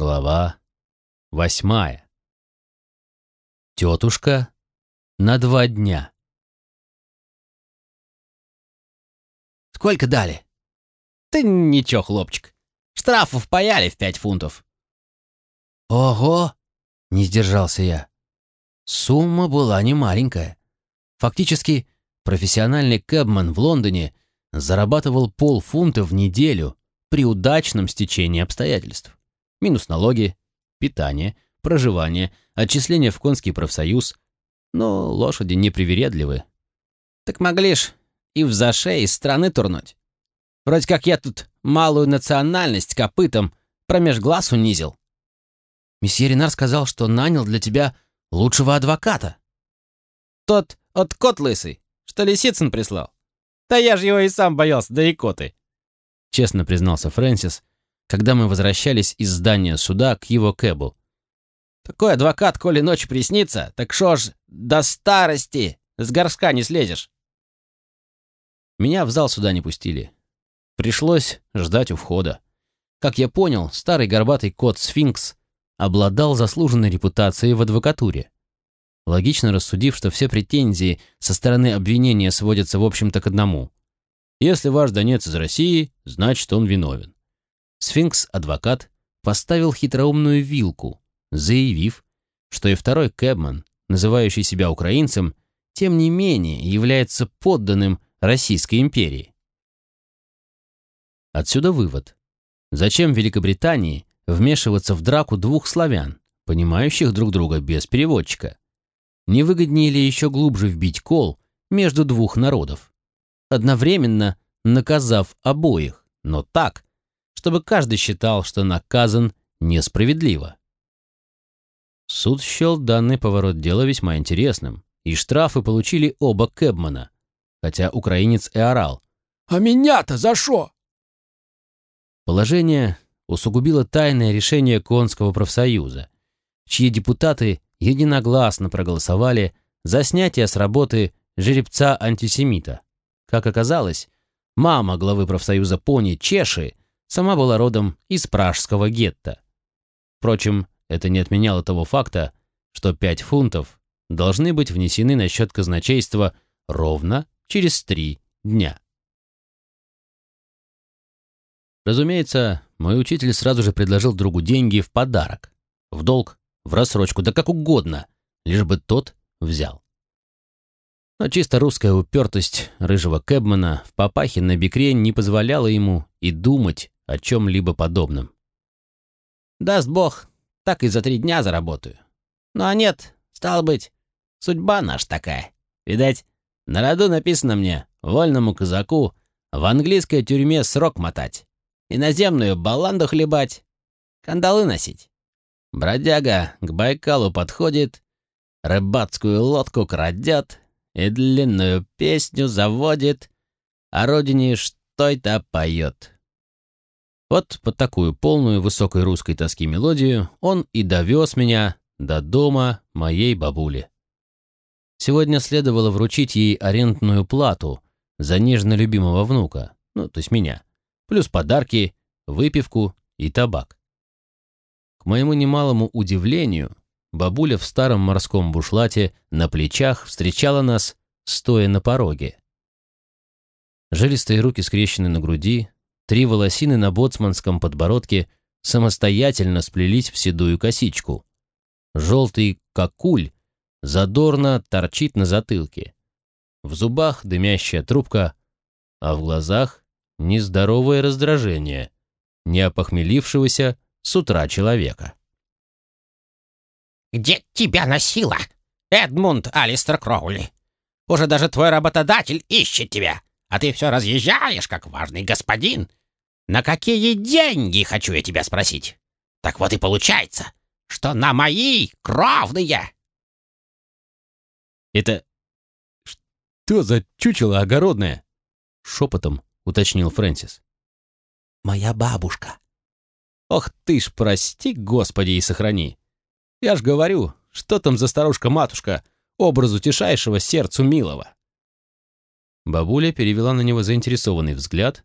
Глава восьмая. Тетушка на два дня. «Сколько дали?» «Ты ничего, хлопчик. Штрафов паяли в пять фунтов». «Ого!» — не сдержался я. Сумма была не маленькая. Фактически, профессиональный кэбман в Лондоне зарабатывал полфунта в неделю при удачном стечении обстоятельств минус налоги, питание, проживание, отчисления в конский профсоюз. Но лошади непривередливы. Так могли ж и в заше из страны турнуть. Вроде как я тут малую национальность копытом промеж глаз унизил. Месье Ренар сказал, что нанял для тебя лучшего адвоката. Тот от кот лысый, что Лисицын прислал. Да я же его и сам боялся, да и коты. Честно признался Фрэнсис, когда мы возвращались из здания суда к его кэбу. «Такой адвокат, коли ночь приснится, так шо ж до старости с горшка не слезешь?» Меня в зал суда не пустили. Пришлось ждать у входа. Как я понял, старый горбатый кот Сфинкс обладал заслуженной репутацией в адвокатуре. Логично рассудив, что все претензии со стороны обвинения сводятся в общем-то к одному. Если ваш донец из России, значит он виновен. Сфинкс-адвокат поставил хитроумную вилку, заявив, что и второй кэбман, называющий себя украинцем, тем не менее является подданным Российской империи. Отсюда вывод. Зачем Великобритании вмешиваться в драку двух славян, понимающих друг друга без переводчика? Не выгоднее ли еще глубже вбить кол между двух народов? Одновременно наказав обоих, но так, чтобы каждый считал, что наказан несправедливо. Суд счел данный поворот дела весьма интересным, и штрафы получили оба Кэбмана, хотя украинец и орал. «А меня-то за что?» Положение усугубило тайное решение Конского профсоюза, чьи депутаты единогласно проголосовали за снятие с работы жеребца-антисемита. Как оказалось, мама главы профсоюза пони Чеши сама была родом из пражского гетто. Впрочем, это не отменяло того факта, что 5 фунтов должны быть внесены на счет казначейства ровно через три дня. Разумеется, мой учитель сразу же предложил другу деньги в подарок, в долг, в рассрочку, да как угодно, лишь бы тот взял. Но чисто русская упертость рыжего кэбмана в папахе на бекре не позволяла ему и думать о чем-либо подобном. «Даст Бог, так и за три дня заработаю. Ну а нет, стало быть, судьба наша такая. Видать, на роду написано мне, вольному казаку, в английской тюрьме срок мотать, иноземную баланду хлебать, кандалы носить. Бродяга к Байкалу подходит, рыбацкую лодку крадет и длинную песню заводит, о родине что-то поет. Вот под такую полную высокой русской тоски мелодию он и довез меня до дома моей бабули. Сегодня следовало вручить ей арендную плату за нежно любимого внука, ну, то есть меня, плюс подарки, выпивку и табак. К моему немалому удивлению, бабуля в старом морском бушлате на плечах встречала нас, стоя на пороге. Жилистые руки скрещены на груди, Три волосины на боцманском подбородке самостоятельно сплелись в седую косичку. Желтый кокуль задорно торчит на затылке. В зубах дымящая трубка, а в глазах нездоровое раздражение неопохмелившегося с утра человека. «Где тебя носило, Эдмунд Алистер Кроули? Уже даже твой работодатель ищет тебя, а ты все разъезжаешь, как важный господин, на какие деньги, хочу я тебя спросить? Так вот и получается, что на мои кровные. Это что за чучело огородное? Шепотом уточнил Фрэнсис. Моя бабушка. Ох ты ж, прости, Господи, и сохрани. Я ж говорю, что там за старушка-матушка, образ утешающего сердцу милого. Бабуля перевела на него заинтересованный взгляд,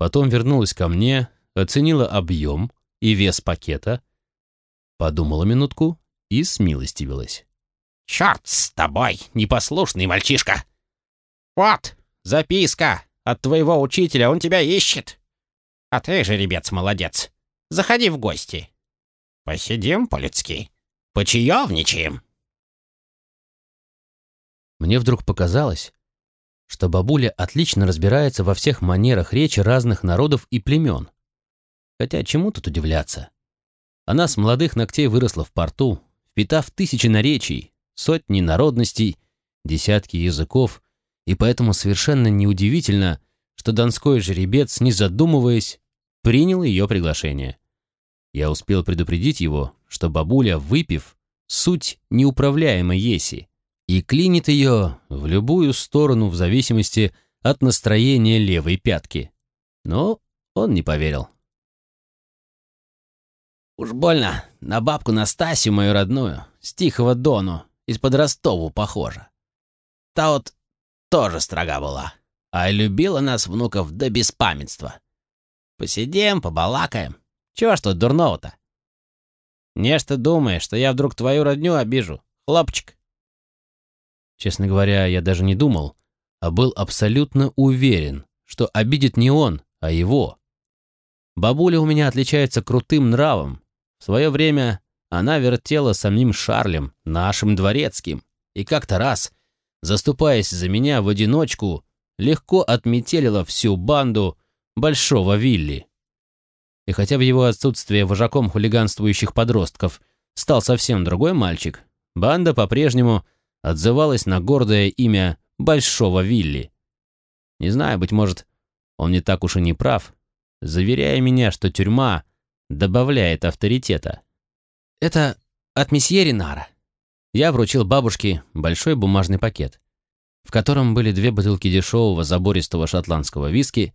Потом вернулась ко мне, оценила объем и вес пакета подумала минутку и смилостивилась. «Черт с тобой, непослушный мальчишка! Вот, записка от твоего учителя, он тебя ищет. А ты, жеребец, молодец. Заходи в гости. Посидим по-людски, почаевничаем». Мне вдруг показалось, что бабуля отлично разбирается во всех манерах речи разных народов и племен. Хотя чему тут удивляться? Она с молодых ногтей выросла в порту, впитав тысячи наречий, сотни народностей, десятки языков, и поэтому совершенно неудивительно, что донской жеребец, не задумываясь, принял ее приглашение. Я успел предупредить его, что бабуля, выпив, суть неуправляемой еси, и клинит ее в любую сторону в зависимости от настроения левой пятки. Но он не поверил. Уж больно на бабку Настасью мою родную, с Тихого Дону, из-под Ростову похожа. Та вот тоже строга была, а любила нас, внуков, до беспамятства. Посидим, побалакаем. Чего ж тут дурного-то? Не что думаешь, что я вдруг твою родню обижу, хлопчик? Честно говоря, я даже не думал, а был абсолютно уверен, что обидит не он, а его. Бабуля у меня отличается крутым нравом. В свое время она вертела самим Шарлем, нашим дворецким, и как-то раз, заступаясь за меня в одиночку, легко отметелила всю банду Большого Вилли. И хотя в его отсутствие вожаком хулиганствующих подростков стал совсем другой мальчик, банда по-прежнему отзывалась на гордое имя Большого Вилли. Не знаю, быть может, он не так уж и не прав, заверяя меня, что тюрьма добавляет авторитета. Это от месье Ринара. Я вручил бабушке большой бумажный пакет, в котором были две бутылки дешевого забористого шотландского виски,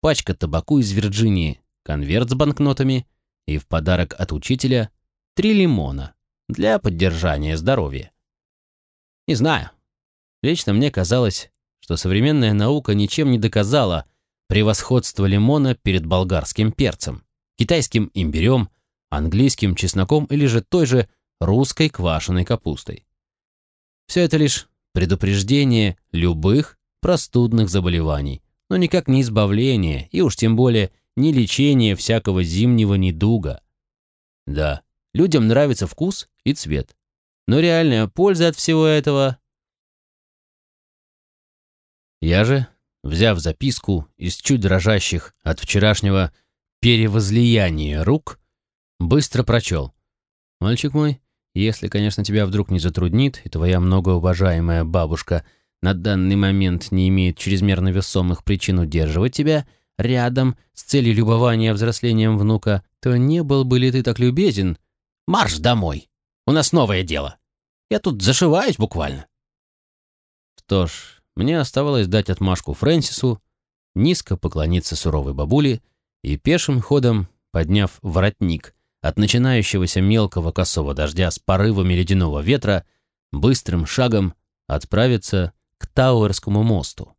пачка табаку из Вирджинии, конверт с банкнотами и в подарок от учителя три лимона для поддержания здоровья. Не знаю. Лично мне казалось, что современная наука ничем не доказала превосходство лимона перед болгарским перцем, китайским имбирем, английским чесноком или же той же русской квашеной капустой. Все это лишь предупреждение любых простудных заболеваний, но никак не избавление и уж тем более не лечение всякого зимнего недуга. Да, людям нравится вкус и цвет, но реальная польза от всего этого... Я же, взяв записку из чуть дрожащих от вчерашнего перевозлияния рук, быстро прочел. «Мальчик мой, если, конечно, тебя вдруг не затруднит, и твоя многоуважаемая бабушка на данный момент не имеет чрезмерно весомых причин удерживать тебя рядом с целью любования взрослением внука, то не был бы ли ты так любезен? Марш домой!» У нас новое дело. Я тут зашиваюсь буквально». Что ж, мне оставалось дать отмашку Фрэнсису, низко поклониться суровой бабуле и пешим ходом, подняв воротник от начинающегося мелкого косого дождя с порывами ледяного ветра, быстрым шагом отправиться к Тауэрскому мосту.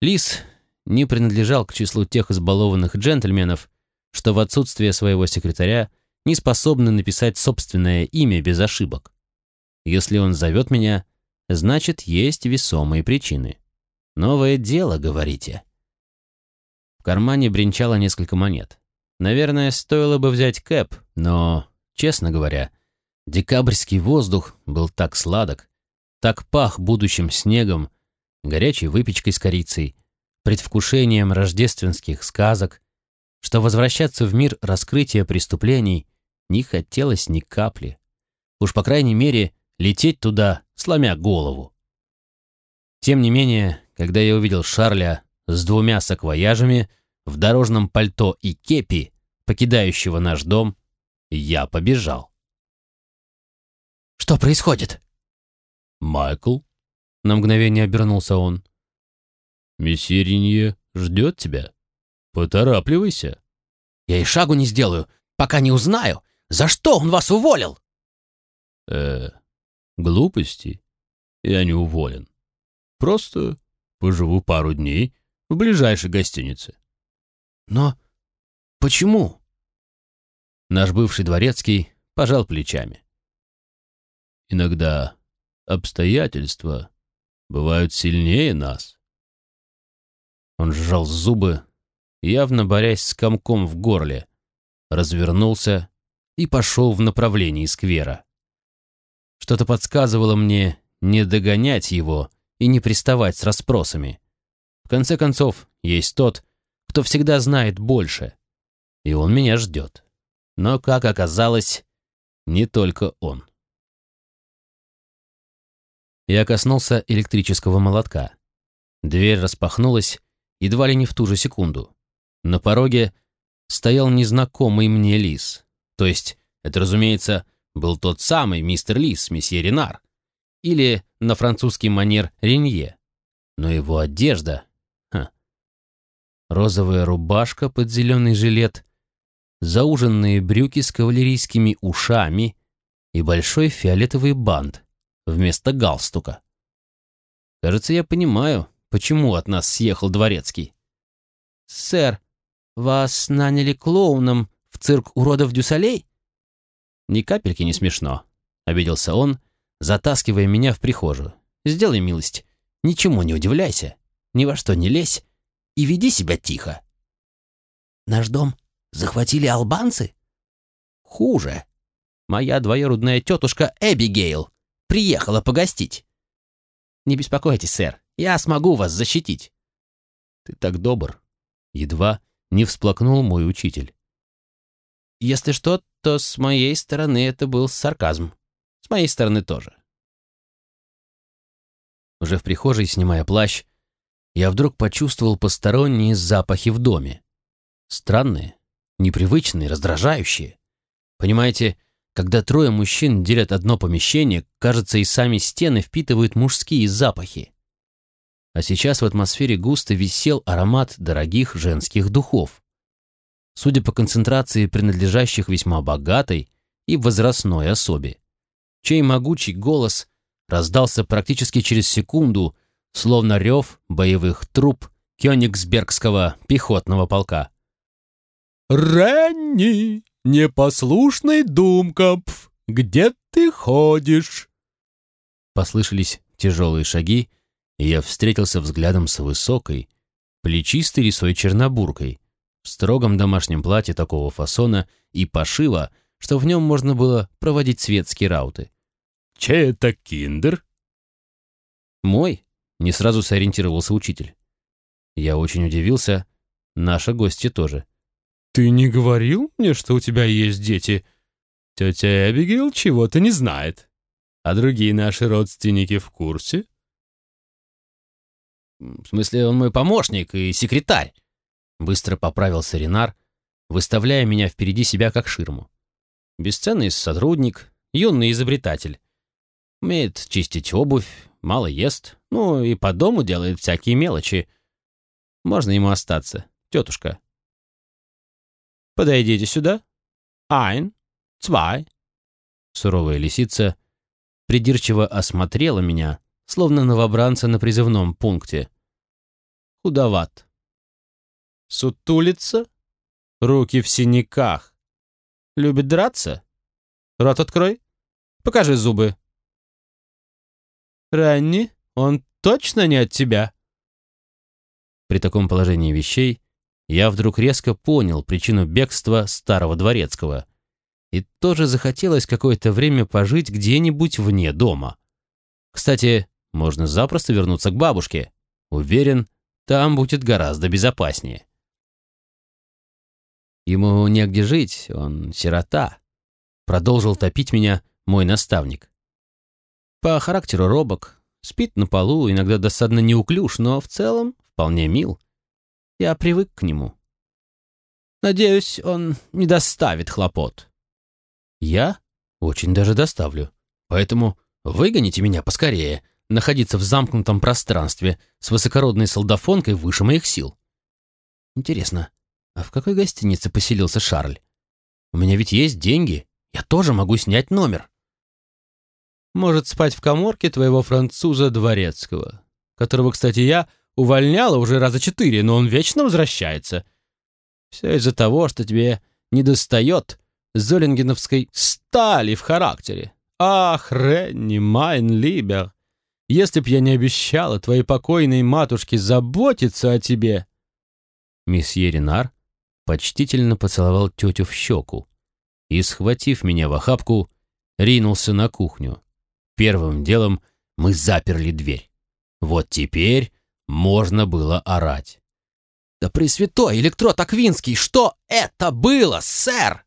Лис не принадлежал к числу тех избалованных джентльменов, что в отсутствие своего секретаря не способны написать собственное имя без ошибок. Если он зовет меня, значит, есть весомые причины. Новое дело, говорите. В кармане бренчало несколько монет. Наверное, стоило бы взять кэп, но, честно говоря, декабрьский воздух был так сладок, так пах будущим снегом, горячей выпечкой с корицей, предвкушением рождественских сказок, что возвращаться в мир раскрытия преступлений не хотелось ни капли. Уж, по крайней мере, лететь туда, сломя голову. Тем не менее, когда я увидел Шарля с двумя саквояжами в дорожном пальто и кепи, покидающего наш дом, я побежал. «Что происходит?» «Майкл?» — на мгновение обернулся он. «Месье Ринье ждет тебя. Поторапливайся». «Я и шагу не сделаю, пока не узнаю, за что он вас уволил?» «Э, глупости. Я не уволен. Просто поживу пару дней в ближайшей гостинице». «Но почему?» Наш бывший дворецкий пожал плечами. Иногда обстоятельства бывают сильнее нас. Он сжал зубы, явно борясь с комком в горле, развернулся и пошел в направлении сквера. Что-то подсказывало мне не догонять его и не приставать с расспросами. В конце концов, есть тот, кто всегда знает больше, и он меня ждет. Но, как оказалось, не только он. Я коснулся электрического молотка. Дверь распахнулась едва ли не в ту же секунду. На пороге стоял незнакомый мне лис. То есть, это, разумеется, был тот самый мистер Лис, месье Ренар. Или, на французский манер, Ренье. Но его одежда... Ха. Розовая рубашка под зеленый жилет, зауженные брюки с кавалерийскими ушами и большой фиолетовый бант вместо галстука. Кажется, я понимаю, почему от нас съехал дворецкий. «Сэр, вас наняли клоуном в цирк уродов Дюсалей?» «Ни капельки не смешно», — обиделся он, затаскивая меня в прихожую. «Сделай милость, ничему не удивляйся, ни во что не лезь и веди себя тихо». «Наш дом захватили албанцы?» «Хуже. Моя двоюродная тетушка Эбигейл приехала погостить». «Не беспокойтесь, сэр, я смогу вас защитить». «Ты так добр», — едва не всплакнул мой учитель. Если что, то с моей стороны это был сарказм. С моей стороны тоже. Уже в прихожей, снимая плащ, я вдруг почувствовал посторонние запахи в доме. Странные, непривычные, раздражающие. Понимаете, когда трое мужчин делят одно помещение, кажется, и сами стены впитывают мужские запахи. А сейчас в атмосфере густо висел аромат дорогих женских духов судя по концентрации принадлежащих весьма богатой и возрастной особе, чей могучий голос раздался практически через секунду, словно рев боевых труб Кёнигсбергского пехотного полка. «Ренни, непослушный Думкопф, где ты ходишь?» Послышались тяжелые шаги, и я встретился взглядом с высокой, плечистой рисой чернобуркой, в строгом домашнем платье такого фасона и пошива, что в нем можно было проводить светские рауты. «Че это киндер?» «Мой», — не сразу сориентировался учитель. Я очень удивился, наша гостья тоже. «Ты не говорил мне, что у тебя есть дети? Тетя Эбигейл чего-то не знает. А другие наши родственники в курсе?» «В смысле, он мой помощник и секретарь. Быстро поправился Ренар, выставляя меня впереди себя как ширму. Бесценный сотрудник, юный изобретатель. Умеет чистить обувь, мало ест, ну и по дому делает всякие мелочи. Можно ему остаться, тетушка. Подойдите сюда. Айн, цвай. Суровая лисица придирчиво осмотрела меня, словно новобранца на призывном пункте. Худоват, Сутулится? Руки в синяках. Любит драться? Рот открой. Покажи зубы. Ранни, он точно не от тебя? При таком положении вещей я вдруг резко понял причину бегства старого дворецкого. И тоже захотелось какое-то время пожить где-нибудь вне дома. Кстати, можно запросто вернуться к бабушке. Уверен, там будет гораздо безопаснее. Ему негде жить, он сирота. Продолжил топить меня мой наставник. По характеру робок, спит на полу, иногда досадно неуклюж, но в целом вполне мил. Я привык к нему. Надеюсь, он не доставит хлопот. Я очень даже доставлю. Поэтому выгоните меня поскорее, находиться в замкнутом пространстве с высокородной солдафонкой выше моих сил. Интересно, а в какой гостинице поселился Шарль? У меня ведь есть деньги. Я тоже могу снять номер. Может спать в коморке твоего француза дворецкого, которого, кстати, я увольняла уже раза четыре, но он вечно возвращается. Все из-за того, что тебе недостает золингеновской стали в характере. Ах, Ренни, майн либер, если б я не обещала твоей покойной матушке заботиться о тебе. Месье Ренар почтительно поцеловал тетю в щеку и, схватив меня в охапку, ринулся на кухню. Первым делом мы заперли дверь. Вот теперь можно было орать. «Да пресвятой электрод Аквинский, что это было, сэр?»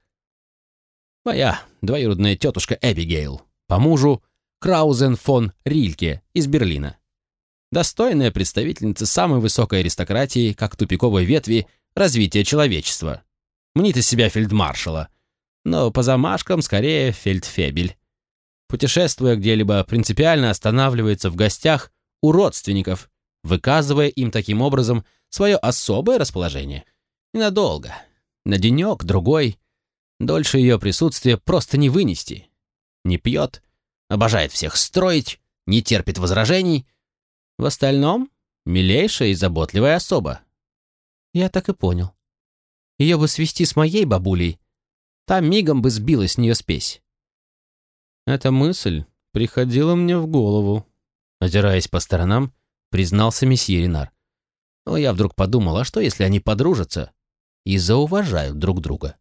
Моя двоюродная тетушка Эбигейл, по мужу Краузен фон Рильке из Берлина. Достойная представительница самой высокой аристократии, как тупиковой ветви развития человечества. Мнит из себя фельдмаршала, но по замашкам скорее фельдфебель. Путешествуя где-либо, принципиально останавливается в гостях у родственников, выказывая им таким образом свое особое расположение. Ненадолго. На денек, другой. Дольше ее присутствие просто не вынести. Не пьет, обожает всех строить, не терпит возражений. В остальном — милейшая и заботливая особа. Я так и понял. Ее бы свести с моей бабулей, там мигом бы сбила с нее спесь. Эта мысль приходила мне в голову. Озираясь по сторонам, признался месье Ренар. Но я вдруг подумал, а что, если они подружатся и зауважают друг друга?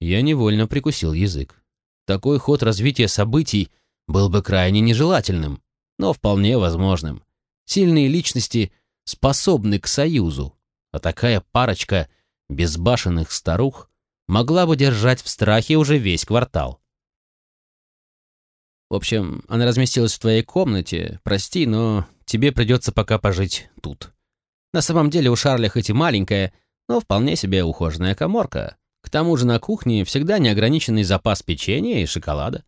Я невольно прикусил язык. Такой ход развития событий был бы крайне нежелательным, но вполне возможным. Сильные личности способны к союзу, а такая парочка безбашенных старух могла бы держать в страхе уже весь квартал. В общем, она разместилась в твоей комнате. Прости, но тебе придется пока пожить тут. На самом деле у Шарля хоть и маленькая, но вполне себе ухоженная коморка. К тому же на кухне всегда неограниченный запас печенья и шоколада.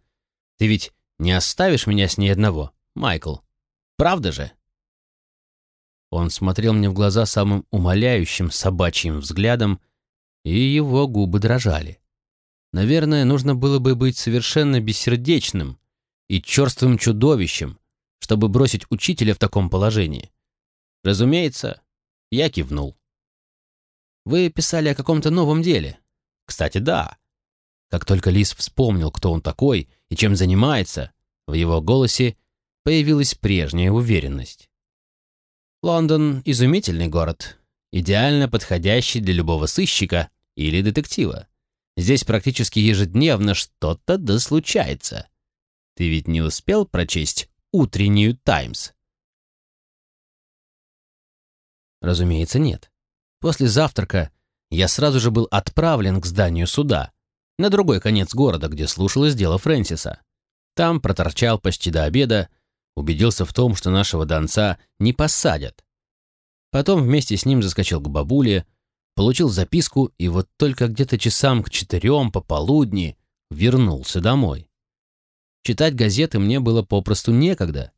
Ты ведь не оставишь меня с ней одного, Майкл. Правда же?» Он смотрел мне в глаза самым умоляющим собачьим взглядом, и его губы дрожали. Наверное, нужно было бы быть совершенно бессердечным, и черствым чудовищем, чтобы бросить учителя в таком положении. Разумеется, я кивнул. Вы писали о каком-то новом деле. Кстати, да. Как только Лис вспомнил, кто он такой и чем занимается, в его голосе появилась прежняя уверенность. Лондон — изумительный город, идеально подходящий для любого сыщика или детектива. Здесь практически ежедневно что-то да случается. Ты ведь не успел прочесть утреннюю «Таймс»?» Разумеется, нет. После завтрака я сразу же был отправлен к зданию суда, на другой конец города, где слушалось дело Фрэнсиса. Там проторчал почти до обеда, убедился в том, что нашего донца не посадят. Потом вместе с ним заскочил к бабуле, получил записку и вот только где-то часам к четырем пополудни вернулся домой. Читать газеты мне было попросту некогда.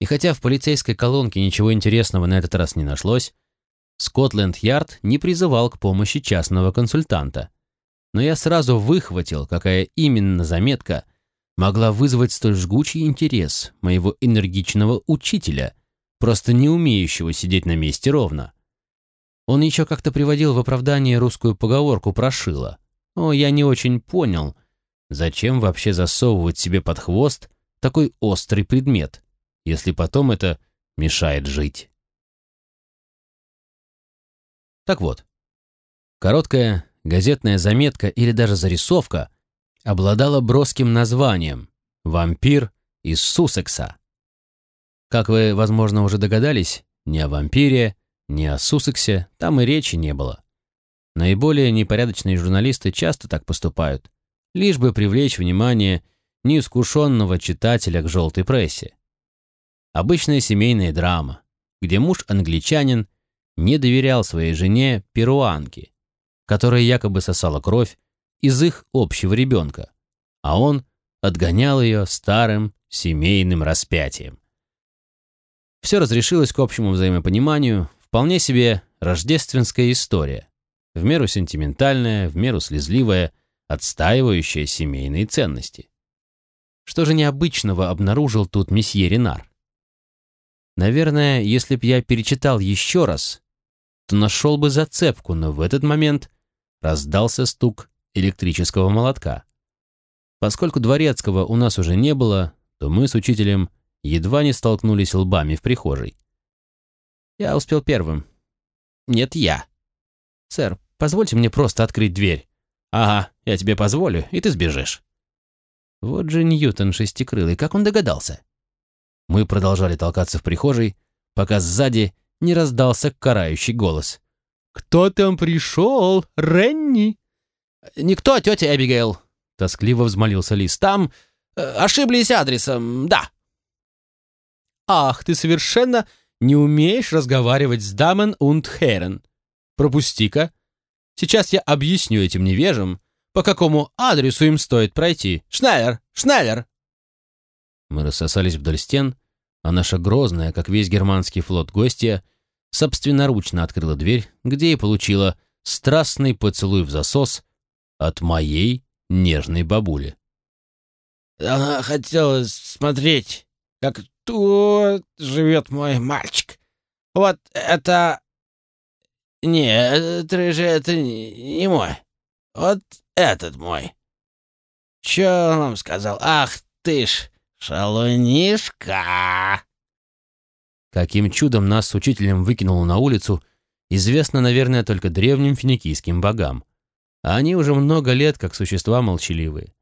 И хотя в полицейской колонке ничего интересного на этот раз не нашлось, Скотленд-Ярд не призывал к помощи частного консультанта. Но я сразу выхватил, какая именно заметка могла вызвать столь жгучий интерес моего энергичного учителя, просто не умеющего сидеть на месте ровно. Он еще как-то приводил в оправдание русскую поговорку про шило. но я не очень понял — Зачем вообще засовывать себе под хвост такой острый предмет, если потом это мешает жить? Так вот, короткая газетная заметка или даже зарисовка обладала броским названием «Вампир из Суссекса». Как вы, возможно, уже догадались, ни о вампире, ни о Суссексе там и речи не было. Наиболее непорядочные журналисты часто так поступают лишь бы привлечь внимание неискушенного читателя к желтой прессе. Обычная семейная драма, где муж-англичанин не доверял своей жене перуанке, которая якобы сосала кровь из их общего ребенка, а он отгонял ее старым семейным распятием. Все разрешилось к общему взаимопониманию, вполне себе рождественская история, в меру сентиментальная, в меру слезливая, отстаивающая семейные ценности. Что же необычного обнаружил тут месье Ренар? Наверное, если б я перечитал еще раз, то нашел бы зацепку, но в этот момент раздался стук электрического молотка. Поскольку дворецкого у нас уже не было, то мы с учителем едва не столкнулись лбами в прихожей. Я успел первым. Нет, я. Сэр, позвольте мне просто открыть дверь. Ага, я тебе позволю, и ты сбежишь. Вот же Ньютон шестикрылый, как он догадался? Мы продолжали толкаться в прихожей, пока сзади не раздался карающий голос. «Кто там пришел, Ренни?» «Никто, тетя Эбигейл», — тоскливо взмолился Лис. «Там э, ошиблись адресом, да». «Ах, ты совершенно не умеешь разговаривать с Дамен und Херен. Пропусти-ка. Сейчас я объясню этим невежам, по какому адресу им стоит пройти. Шнеллер! Шнеллер!» Мы рассосались вдоль стен, а наша грозная, как весь германский флот, гостья собственноручно открыла дверь, где и получила страстный поцелуй в засос от моей нежной бабули. «Она хотела смотреть, как тут живет мой мальчик. Вот это... Нет, рыжий, это не мой. Вот этот мой. Чё он вам сказал? Ах ты ж, шалунишка!» Каким чудом нас с учителем выкинуло на улицу, известно, наверное, только древним финикийским богам. А они уже много лет как существа молчаливые.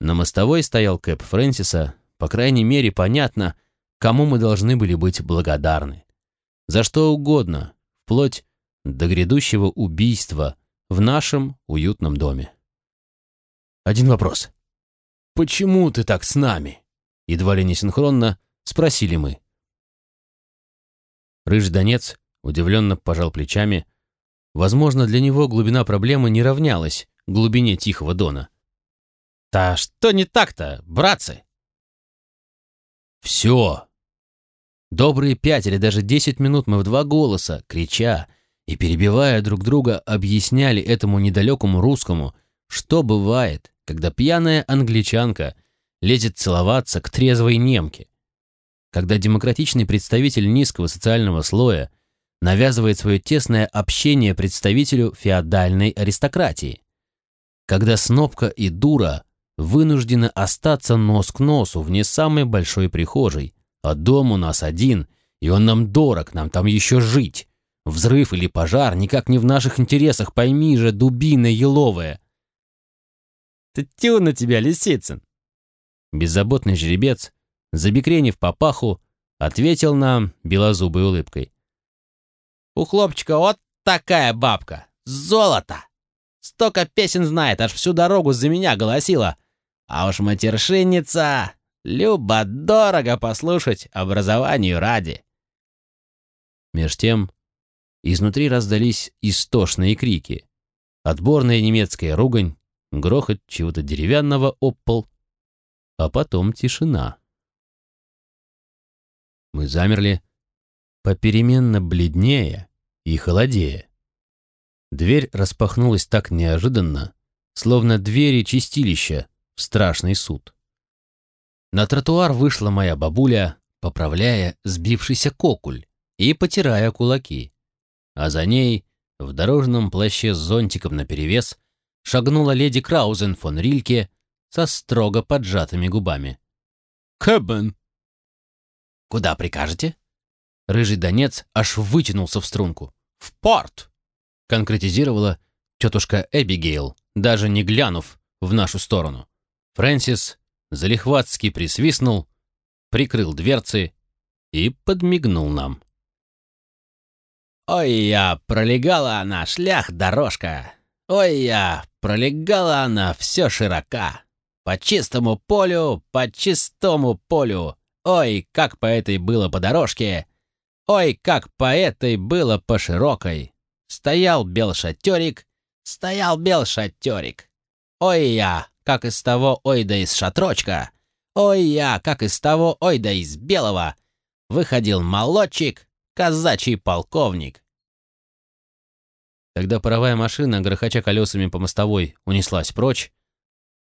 На мостовой стоял Кэп Фрэнсиса, по крайней мере, понятно, кому мы должны были быть благодарны. За что угодно, вплоть до грядущего убийства в нашем уютном доме. Один вопрос. «Почему ты так с нами?» Едва ли не синхронно спросили мы. Рыжий Донец удивленно пожал плечами. Возможно, для него глубина проблемы не равнялась глубине Тихого Дона. «Да что не так-то, братцы?» «Все!» Добрые пять или даже десять минут мы в два голоса, крича и перебивая друг друга, объясняли этому недалекому русскому, что бывает, когда пьяная англичанка лезет целоваться к трезвой немке, когда демократичный представитель низкого социального слоя навязывает свое тесное общение представителю феодальной аристократии, когда снопка и дура вынуждены остаться нос к носу в не самой большой прихожей, а дом у нас один, и он нам дорог, нам там еще жить. Взрыв или пожар никак не в наших интересах, пойми же, дубина еловая. Тю на тебя, Лисицын. Беззаботный жеребец, забекренив папаху, ответил нам белозубой улыбкой. У хлопчика вот такая бабка. Золото. Столько песен знает, аж всю дорогу за меня голосила. А уж матершинница, любо-дорого послушать образованию ради. Меж тем, изнутри раздались истошные крики. Отборная немецкая ругань, грохот чего-то деревянного об пол, а потом тишина. Мы замерли, попеременно бледнее и холодея. Дверь распахнулась так неожиданно, словно двери чистилища страшный суд. На тротуар вышла моя бабуля, поправляя сбившийся кокуль и потирая кулаки. А за ней, в дорожном плаще с зонтиком наперевес, шагнула леди Краузен фон Рильке со строго поджатыми губами. «Кэббен!» «Куда прикажете?» Рыжий донец аж вытянулся в струнку. «В порт!» — конкретизировала тетушка Эбигейл, даже не глянув в нашу сторону. Фрэнсис залихватски присвистнул, прикрыл дверцы и подмигнул нам. «Ой, я пролегала она, шлях дорожка! Ой, я пролегала она все широка! По чистому полю, по чистому полю! Ой, как по этой было по дорожке! Ой, как по этой было по широкой! Стоял бел шатерик, стоял бел шатерик! Ой, я, как из того ой да из шатрочка, ой я, как из того ой да из белого, выходил молодчик, казачий полковник. Когда паровая машина, грохоча колесами по мостовой, унеслась прочь,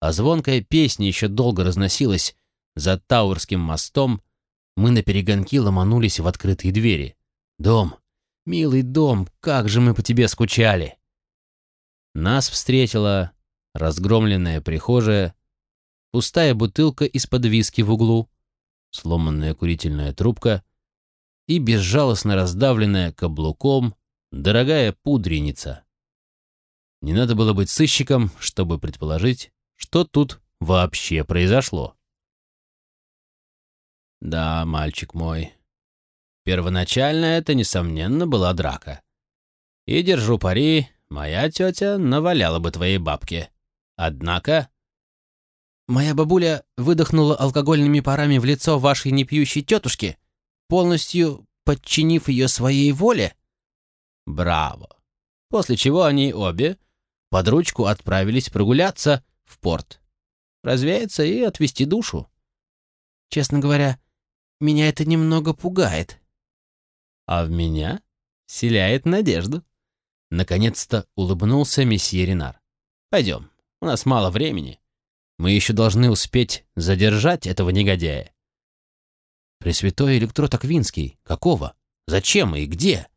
а звонкая песня еще долго разносилась за Тауэрским мостом, мы на перегонки ломанулись в открытые двери. «Дом! Милый дом! Как же мы по тебе скучали!» Нас встретила разгромленная прихожая, пустая бутылка из-под виски в углу, сломанная курительная трубка и безжалостно раздавленная каблуком дорогая пудреница. Не надо было быть сыщиком, чтобы предположить, что тут вообще произошло. Да, мальчик мой, первоначально это, несомненно, была драка. И держу пари, моя тетя наваляла бы твоей бабке. Однако... Моя бабуля выдохнула алкогольными парами в лицо вашей непьющей тетушки, полностью подчинив ее своей воле? Браво. После чего они обе под ручку отправились прогуляться в порт. Развеяться и отвести душу. Честно говоря, меня это немного пугает. А в меня вселяет надежду. Наконец-то улыбнулся месье Ренар. Пойдем, у нас мало времени. Мы еще должны успеть задержать этого негодяя. Пресвятой электрод Аквинский. Какого? Зачем и где?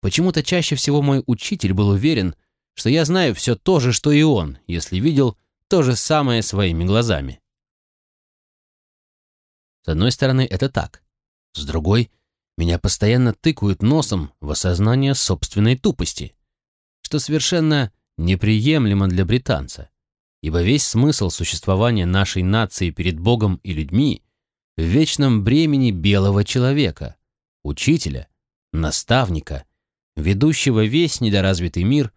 Почему-то чаще всего мой учитель был уверен, что я знаю все то же, что и он, если видел то же самое своими глазами. С одной стороны, это так. С другой, меня постоянно тыкают носом в осознание собственной тупости, что совершенно неприемлемо для британца, ибо весь смысл существования нашей нации перед Богом и людьми в вечном бремени белого человека, учителя, наставника, ведущего весь недоразвитый мир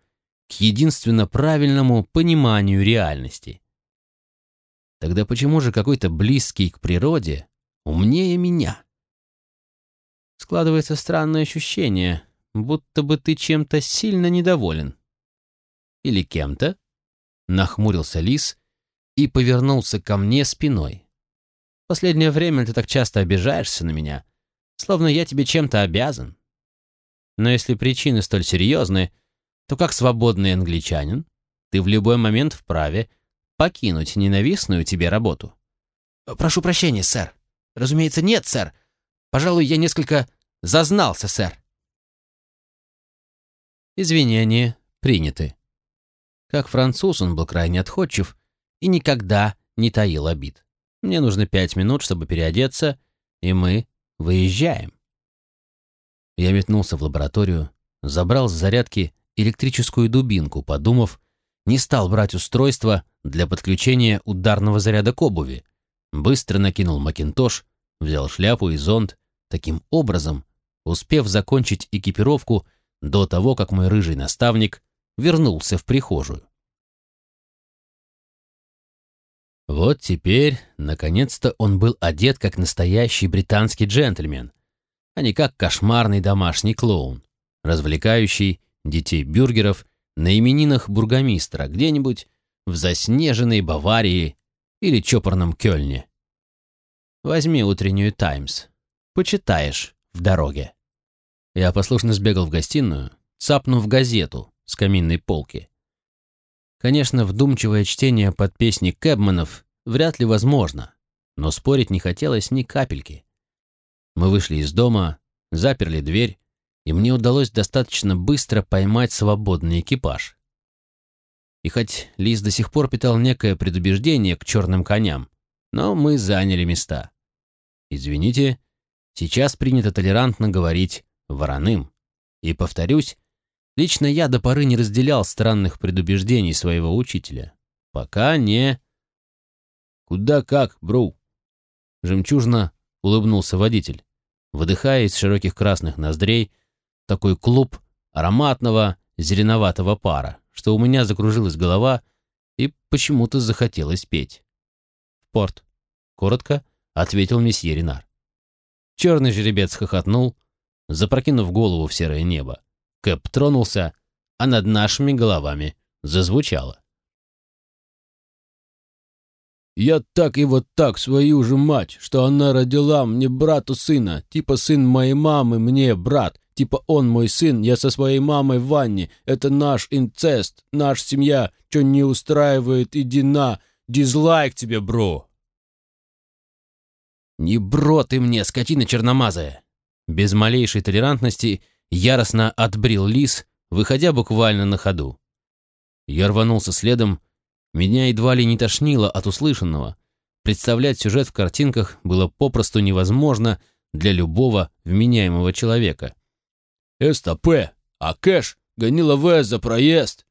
к единственно правильному пониманию реальности. Тогда почему же какой-то близкий к природе умнее меня? Складывается странное ощущение, будто бы ты чем-то сильно недоволен. Или кем-то? Нахмурился лис и повернулся ко мне спиной. Последнее время ты так часто обижаешься на меня, словно я тебе чем-то обязан. Но если причины столь серьезны, то как свободный англичанин, ты в любой момент вправе покинуть ненавистную тебе работу. «Прошу прощения, сэр. Разумеется, нет, сэр. Пожалуй, я несколько зазнался, сэр». Извинения приняты. Как француз он был крайне отходчив и никогда не таил обид. Мне нужно пять минут, чтобы переодеться, и мы выезжаем. Я метнулся в лабораторию, забрал с зарядки электрическую дубинку, подумав, не стал брать устройство для подключения ударного заряда к обуви. Быстро накинул макинтош, взял шляпу и зонт, таким образом, успев закончить экипировку до того, как мой рыжий наставник вернулся в прихожую. Вот теперь, наконец-то, он был одет как настоящий британский джентльмен, а не как кошмарный домашний клоун, развлекающий детей бюргеров на именинах бургомистра где-нибудь в заснеженной Баварии или чопорном Кёльне. Возьми утреннюю «Таймс». Почитаешь в дороге. Я послушно сбегал в гостиную, цапнув газету с каминной полки. Конечно, вдумчивое чтение под песни Кэбманов вряд ли возможно, но спорить не хотелось ни капельки. Мы вышли из дома, заперли дверь, и мне удалось достаточно быстро поймать свободный экипаж. И хоть Лис до сих пор питал некое предубеждение к черным коням, но мы заняли места. Извините, сейчас принято толерантно говорить «вороным». И, повторюсь, лично я до поры не разделял странных предубеждений своего учителя. Пока не... «Куда как, бру?» Жемчужно улыбнулся водитель, выдыхая из широких красных ноздрей такой клуб ароматного зеленоватого пара, что у меня закружилась голова и почему-то захотелось петь. «В порт», — коротко ответил месье Ренар. Черный жеребец хохотнул, запрокинув голову в серое небо. Кэп тронулся, а над нашими головами зазвучало. Я так и вот так свою же мать, что она родила мне брату сына, типа сын моей мамы, мне брат, типа он мой сын, я со своей мамой в ванне, это наш инцест, наша семья, что не устраивает, иди на, дизлайк тебе, бро. Не бро ты мне, скотина черномазая. Без малейшей толерантности яростно отбрил лис, выходя буквально на ходу. Я рванулся следом, Меня едва ли не тошнило от услышанного. Представлять сюжет в картинках было попросту невозможно для любого вменяемого человека. «СТП! А кэш? Гонила В за проезд!»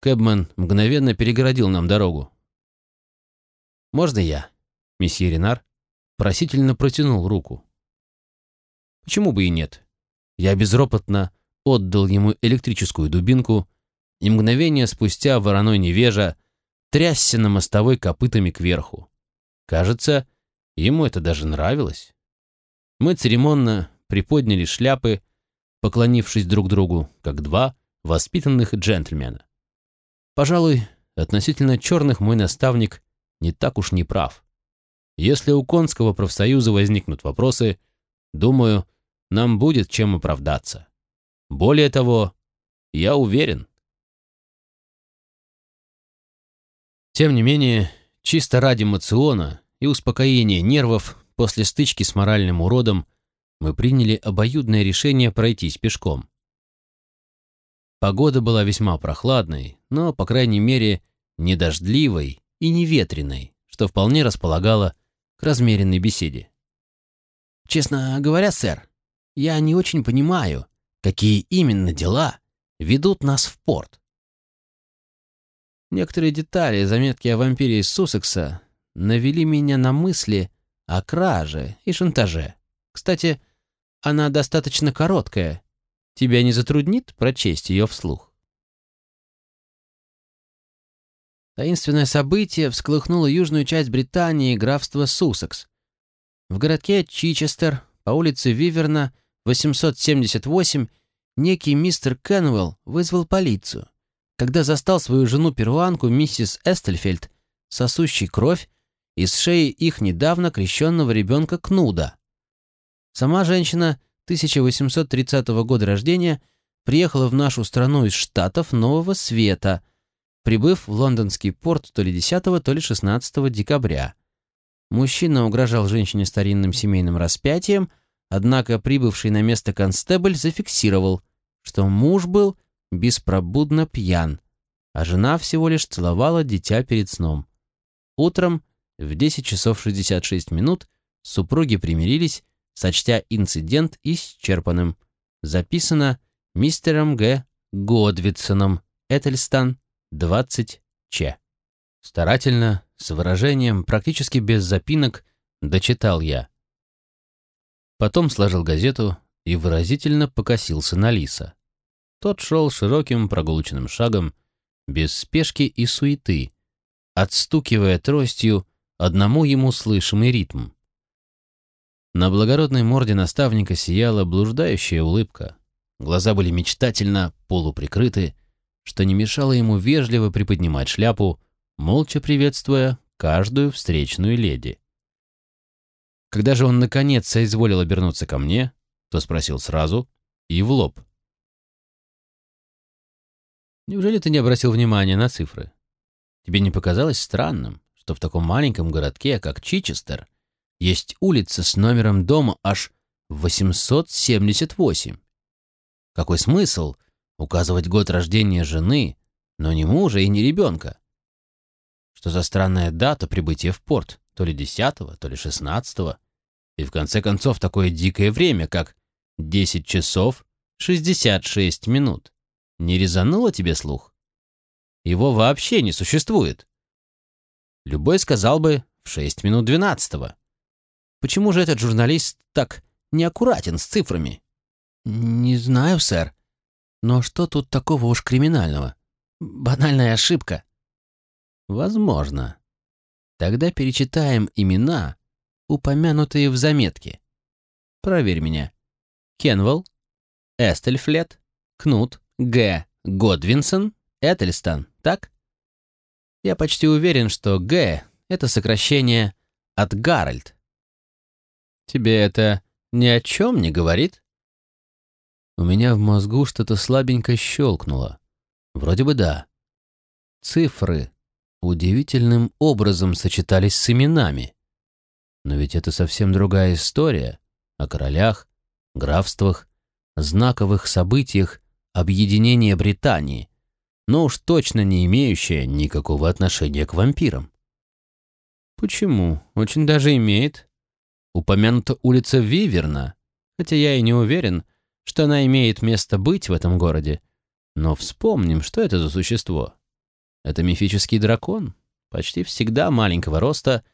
Кэбмен мгновенно перегородил нам дорогу. «Можно я?» Месье Ренар просительно протянул руку. Почему бы и нет? Я безропотно отдал ему электрическую дубинку, и мгновение спустя вороной невежа трясся на мостовой копытами кверху. Кажется, ему это даже нравилось. Мы церемонно приподняли шляпы, поклонившись друг другу, как два воспитанных джентльмена. Пожалуй, относительно черных мой наставник не так уж не прав. Если у конского профсоюза возникнут вопросы, думаю, нам будет чем оправдаться. Более того, я уверен. Тем не менее, чисто ради мациона и успокоения нервов после стычки с моральным уродом мы приняли обоюдное решение пройтись пешком. Погода была весьма прохладной, но, по крайней мере, не дождливой и не ветреной, что вполне располагало к размеренной беседе. «Честно говоря, сэр, я не очень понимаю, какие именно дела ведут нас в порт. Некоторые детали заметки о вампире из Суссекса навели меня на мысли о краже и шантаже. Кстати, она достаточно короткая. Тебя не затруднит прочесть ее вслух? Таинственное событие всколыхнуло южную часть Британии и графство Суссекс. В городке Чичестер по улице Виверна 878 некий мистер Кенвелл вызвал полицию когда застал свою жену-перуанку миссис Эстельфельд, сосущей кровь из шеи их недавно крещенного ребенка Кнуда. Сама женщина 1830 года рождения приехала в нашу страну из Штатов Нового Света, прибыв в лондонский порт то ли 10, то ли 16 декабря. Мужчина угрожал женщине старинным семейным распятием, однако прибывший на место констебль зафиксировал, что муж был беспробудно пьян, а жена всего лишь целовала дитя перед сном. Утром в 10 часов 66 минут супруги примирились, сочтя инцидент исчерпанным. Записано мистером Г. Годвитсоном, Этельстан, 20 Ч. Старательно, с выражением практически без запинок, дочитал я. Потом сложил газету и выразительно покосился на Лиса. Тот шел широким прогулочным шагом, без спешки и суеты, отстукивая тростью одному ему слышимый ритм. На благородной морде наставника сияла блуждающая улыбка. Глаза были мечтательно полуприкрыты, что не мешало ему вежливо приподнимать шляпу, молча приветствуя каждую встречную леди. Когда же он наконец соизволил обернуться ко мне, то спросил сразу и в лоб. Неужели ты не обратил внимания на цифры? Тебе не показалось странным, что в таком маленьком городке, как Чичестер, есть улица с номером дома аж 878? Какой смысл указывать год рождения жены, но не мужа и не ребенка? Что за странная дата прибытия в порт, то ли 10 то ли 16 и в конце концов такое дикое время, как 10 часов 66 минут. Не резануло тебе слух? Его вообще не существует. Любой сказал бы в шесть минут двенадцатого. Почему же этот журналист так неаккуратен с цифрами? Не знаю, сэр. Но что тут такого уж криминального? Банальная ошибка. Возможно. Тогда перечитаем имена, упомянутые в заметке. Проверь меня. Кенвелл, Эстельфлет, Кнут, Г. Годвинсон, Этельстан, так? Я почти уверен, что Г — это сокращение от Гарольд. Тебе это ни о чем не говорит? У меня в мозгу что-то слабенько щелкнуло. Вроде бы да. Цифры удивительным образом сочетались с именами. Но ведь это совсем другая история о королях, графствах, знаковых событиях объединения Британии, но уж точно не имеющая никакого отношения к вампирам. Почему? Очень даже имеет. Упомянута улица Виверна, хотя я и не уверен, что она имеет место быть в этом городе. Но вспомним, что это за существо. Это мифический дракон, почти всегда маленького роста,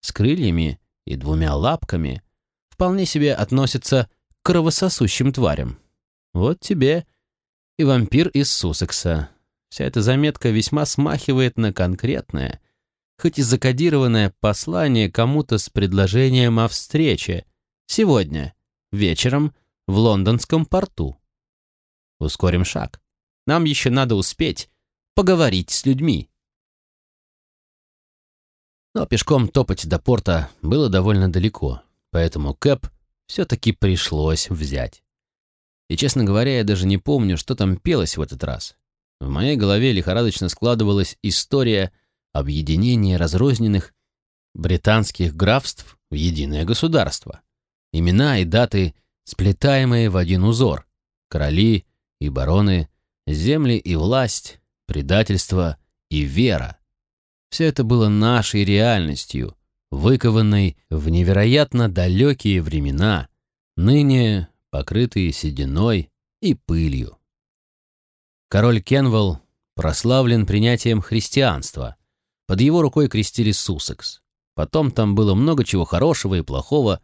с крыльями и двумя лапками, вполне себе относится к кровососущим тварям. Вот тебе и вампир из Суссекса. Вся эта заметка весьма смахивает на конкретное, хоть и закодированное послание кому-то с предложением о встрече сегодня, вечером, в лондонском порту. Ускорим шаг. Нам еще надо успеть поговорить с людьми. Но пешком топать до порта было довольно далеко, поэтому Кэп все-таки пришлось взять. И, честно говоря, я даже не помню, что там пелось в этот раз. В моей голове лихорадочно складывалась история объединения разрозненных британских графств в единое государство. Имена и даты, сплетаемые в один узор. Короли и бароны, земли и власть, предательство и вера. Все это было нашей реальностью, выкованной в невероятно далекие времена, ныне покрытые сединой и пылью. Король Кенвелл прославлен принятием христианства. Под его рукой крестили Суссекс. Потом там было много чего хорошего и плохого,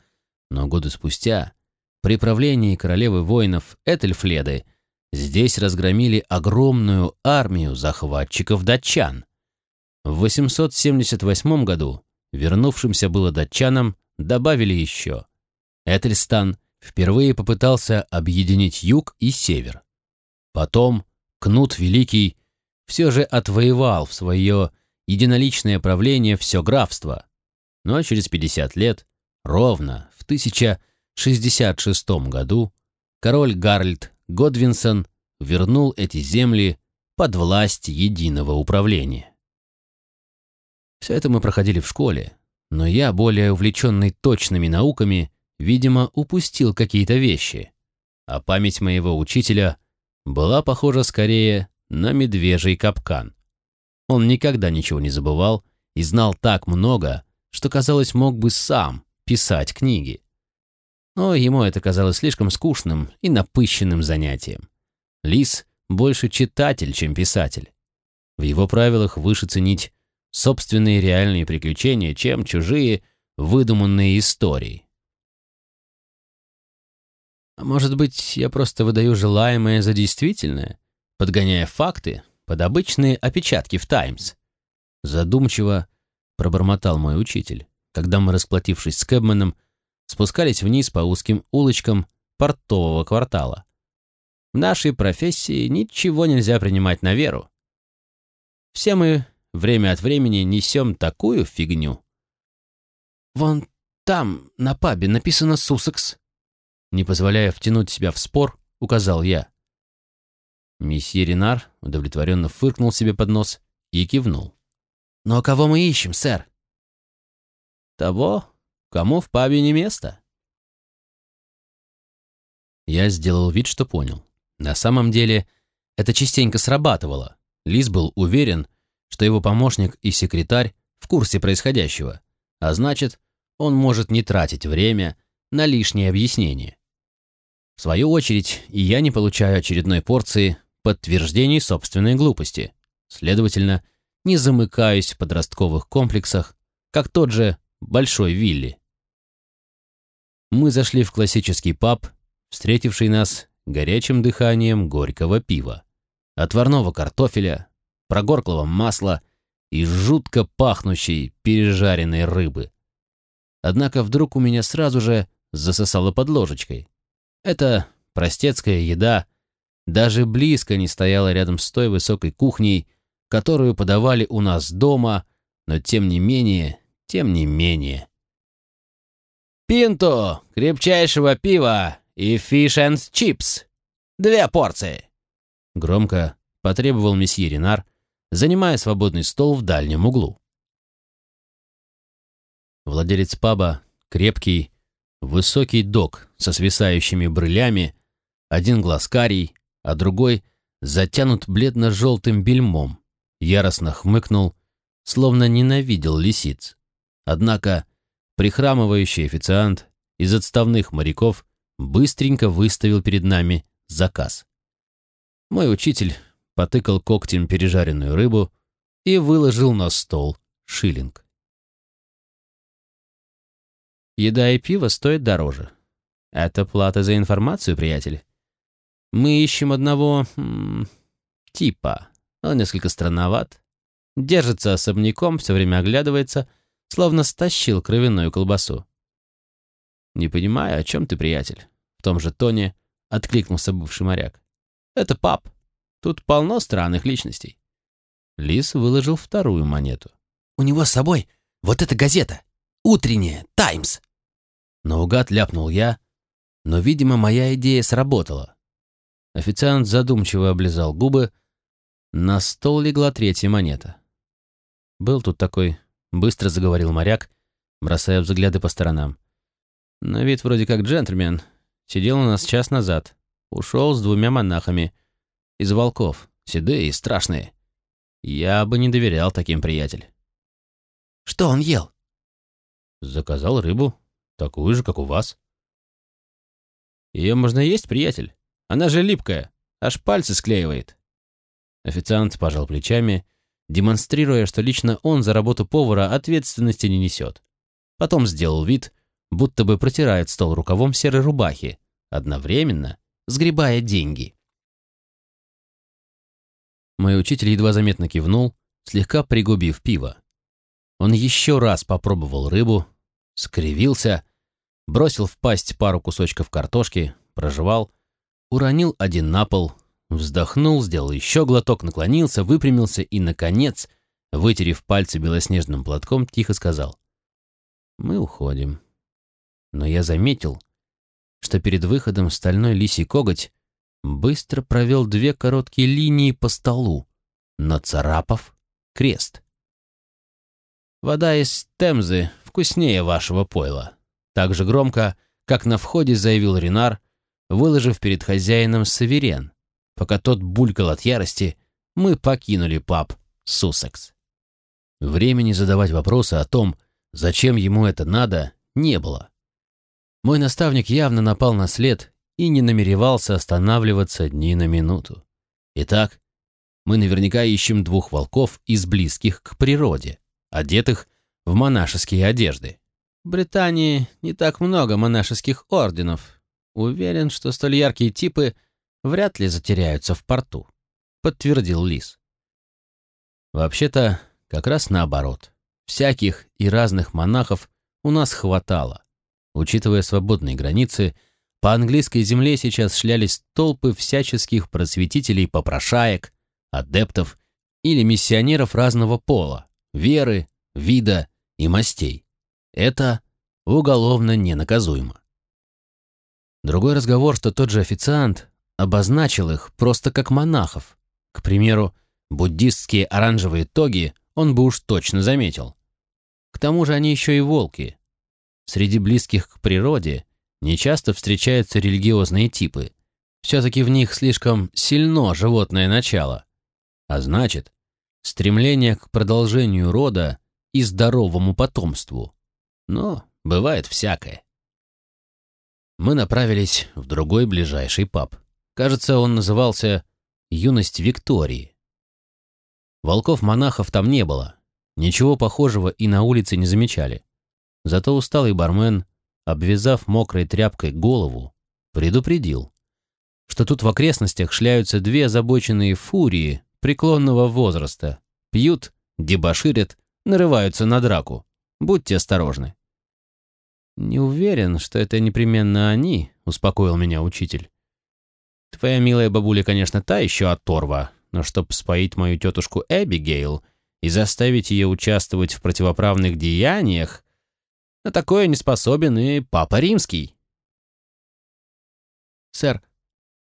но годы спустя, при правлении королевы воинов Этельфледы, здесь разгромили огромную армию захватчиков-датчан. В 878 году вернувшимся было датчанам добавили еще. Этельстан впервые попытался объединить юг и север. Потом Кнут Великий все же отвоевал в свое единоличное правление все графство, но через 50 лет, ровно в 1066 году, король Гарльд Годвинсон вернул эти земли под власть единого управления. Все это мы проходили в школе, но я, более увлеченный точными науками, видимо, упустил какие-то вещи, а память моего учителя была похожа скорее на медвежий капкан. Он никогда ничего не забывал и знал так много, что, казалось, мог бы сам писать книги. Но ему это казалось слишком скучным и напыщенным занятием. Лис больше читатель, чем писатель. В его правилах выше ценить собственные реальные приключения, чем чужие выдуманные истории. А может быть, я просто выдаю желаемое за действительное, подгоняя факты под обычные опечатки в «Таймс». Задумчиво пробормотал мой учитель, когда мы, расплатившись с Кэбменом, спускались вниз по узким улочкам портового квартала. В нашей профессии ничего нельзя принимать на веру. Все мы время от времени несем такую фигню. «Вон там, на пабе, написано «Суссекс», не позволяя втянуть себя в спор, указал я. Месье Ренар удовлетворенно фыркнул себе под нос и кивнул. «Ну а кого мы ищем, сэр?» «Того, кому в пабе не место». Я сделал вид, что понял. На самом деле, это частенько срабатывало. Лис был уверен, что его помощник и секретарь в курсе происходящего, а значит, он может не тратить время на лишние объяснения. В свою очередь, и я не получаю очередной порции подтверждений собственной глупости. Следовательно, не замыкаюсь в подростковых комплексах, как тот же Большой Вилли. Мы зашли в классический паб, встретивший нас горячим дыханием горького пива, отварного картофеля, прогорклого масла и жутко пахнущей пережаренной рыбы. Однако вдруг у меня сразу же засосало под ложечкой. Это простецкая еда даже близко не стояла рядом с той высокой кухней, которую подавали у нас дома, но тем не менее, тем не менее. «Пинто, крепчайшего пива и фиш энд чипс. Две порции!» Громко потребовал месье Ренар, занимая свободный стол в дальнем углу. Владелец паба, крепкий, высокий док со свисающими брылями, один глаз карий, а другой затянут бледно-желтым бельмом, яростно хмыкнул, словно ненавидел лисиц. Однако прихрамывающий официант из отставных моряков быстренько выставил перед нами заказ. Мой учитель потыкал когтем пережаренную рыбу и выложил на стол шиллинг. Еда и пиво стоят дороже. Это плата за информацию, приятель. Мы ищем одного... Типа. Он несколько странноват. Держится особняком, все время оглядывается, словно стащил кровяную колбасу. «Не понимаю, о чем ты, приятель?» В том же тоне откликнулся бывший моряк. «Это пап. Тут полно странных личностей». Лис выложил вторую монету. «У него с собой вот эта газета. Утренняя, Таймс. Наугад ляпнул я, но, видимо, моя идея сработала. Официант задумчиво облизал губы. На стол легла третья монета. Был тут такой, быстро заговорил моряк, бросая взгляды по сторонам. На вид вроде как джентльмен. Сидел у нас час назад. Ушел с двумя монахами. Из волков. Седые и страшные. Я бы не доверял таким, приятель. Что он ел? Заказал рыбу, Такую же, как у вас. Ее можно есть, приятель? Она же липкая, аж пальцы склеивает. Официант пожал плечами, демонстрируя, что лично он за работу повара ответственности не несет. Потом сделал вид, будто бы протирает стол рукавом серой рубахи, одновременно сгребая деньги. Мой учитель едва заметно кивнул, слегка пригубив пиво. Он еще раз попробовал рыбу, скривился, бросил в пасть пару кусочков картошки, прожевал, уронил один на пол, вздохнул, сделал еще глоток, наклонился, выпрямился и, наконец, вытерев пальцы белоснежным платком, тихо сказал. «Мы уходим». Но я заметил, что перед выходом стальной лисий коготь быстро провел две короткие линии по столу, нацарапав крест. Вода из Темзы вкуснее вашего пойла. Так же громко, как на входе заявил Ренар, выложив перед хозяином саверен. Пока тот булькал от ярости, мы покинули паб Суссекс. Времени задавать вопросы о том, зачем ему это надо, не было. Мой наставник явно напал на след и не намеревался останавливаться ни на минуту. Итак, мы наверняка ищем двух волков из близких к природе, одетых в монашеские одежды. В Британии не так много монашеских орденов. Уверен, что столь яркие типы вряд ли затеряются в порту, подтвердил Лис. Вообще-то, как раз наоборот. Всяких и разных монахов у нас хватало. Учитывая свободные границы, по английской земле сейчас шлялись толпы всяческих просветителей попрошаек, адептов или миссионеров разного пола, веры, вида и мастей. Это уголовно ненаказуемо. Другой разговор, что тот же официант обозначил их просто как монахов. К примеру, буддистские оранжевые тоги он бы уж точно заметил. К тому же они еще и волки. Среди близких к природе нечасто встречаются религиозные типы. Все-таки в них слишком сильно животное начало. А значит, стремление к продолжению рода и здоровому потомству. Но бывает всякое. Мы направились в другой ближайший паб. Кажется, он назывался «Юность Виктории». Волков-монахов там не было. Ничего похожего и на улице не замечали. Зато усталый бармен, обвязав мокрой тряпкой голову, предупредил, что тут в окрестностях шляются две озабоченные фурии преклонного возраста, пьют, дебоширят нарываются на драку. Будьте осторожны». «Не уверен, что это непременно они», — успокоил меня учитель. «Твоя милая бабуля, конечно, та еще оторва, но чтоб споить мою тетушку Эбигейл и заставить ее участвовать в противоправных деяниях, на такое не способен и Папа Римский». «Сэр,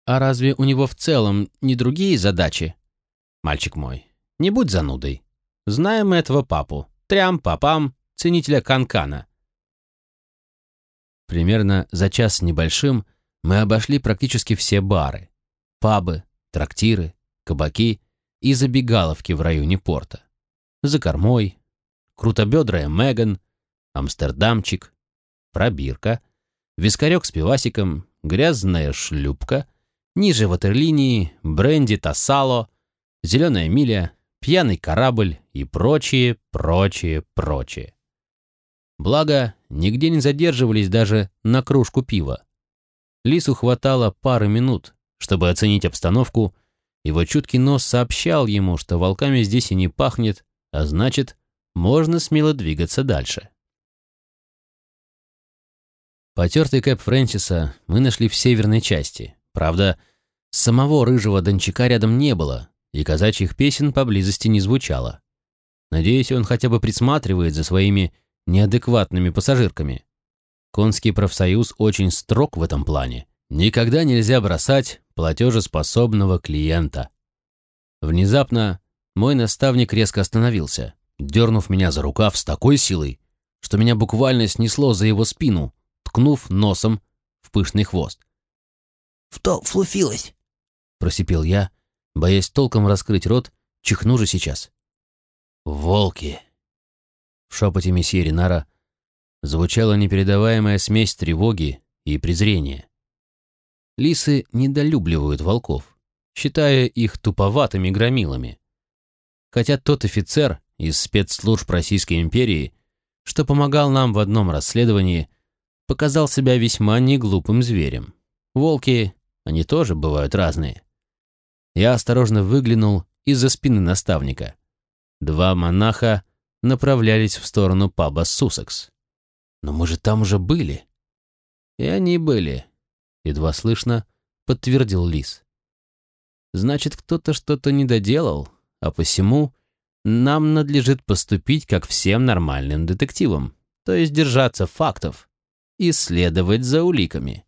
а разве у него в целом не другие задачи?» «Мальчик мой, не будь занудой. Знаем мы этого папу. Трям-папам, ценителя канкана. Примерно за час небольшим мы обошли практически все бары, пабы, трактиры, кабаки и забегаловки в районе порта. За кормой, крутобедрая Меган, Амстердамчик, пробирка, вискарек с пивасиком, грязная шлюпка, ниже ватерлинии, бренди Тассало, зеленая миля, пьяный корабль и прочее, прочее, прочее. Благо, нигде не задерживались даже на кружку пива. Лису хватало пары минут, чтобы оценить обстановку, его чуткий нос сообщал ему, что волками здесь и не пахнет, а значит, можно смело двигаться дальше. Потертый кэп Фрэнсиса мы нашли в северной части. Правда, самого рыжего дончака рядом не было, и казачьих песен поблизости не звучало. Надеюсь, он хотя бы присматривает за своими неадекватными пассажирками. Конский профсоюз очень строг в этом плане. Никогда нельзя бросать платежеспособного клиента. Внезапно мой наставник резко остановился, дернув меня за рукав с такой силой, что меня буквально снесло за его спину, ткнув носом в пышный хвост. «Что флуфилось?» — просипел я, боясь толком раскрыть рот, чихну же сейчас. «Волки!» В шепоте месье Ринара звучала непередаваемая смесь тревоги и презрения. Лисы недолюбливают волков, считая их туповатыми громилами. Хотя тот офицер из спецслужб Российской империи, что помогал нам в одном расследовании, показал себя весьма неглупым зверем. Волки, они тоже бывают разные. Я осторожно выглянул из-за спины наставника. Два монаха направлялись в сторону паба «Суссекс». Но мы же там уже были. И они были, едва слышно, подтвердил Лис. Значит, кто-то что-то не доделал, а посему нам надлежит поступить как всем нормальным детективам, то есть держаться фактов и следовать за уликами.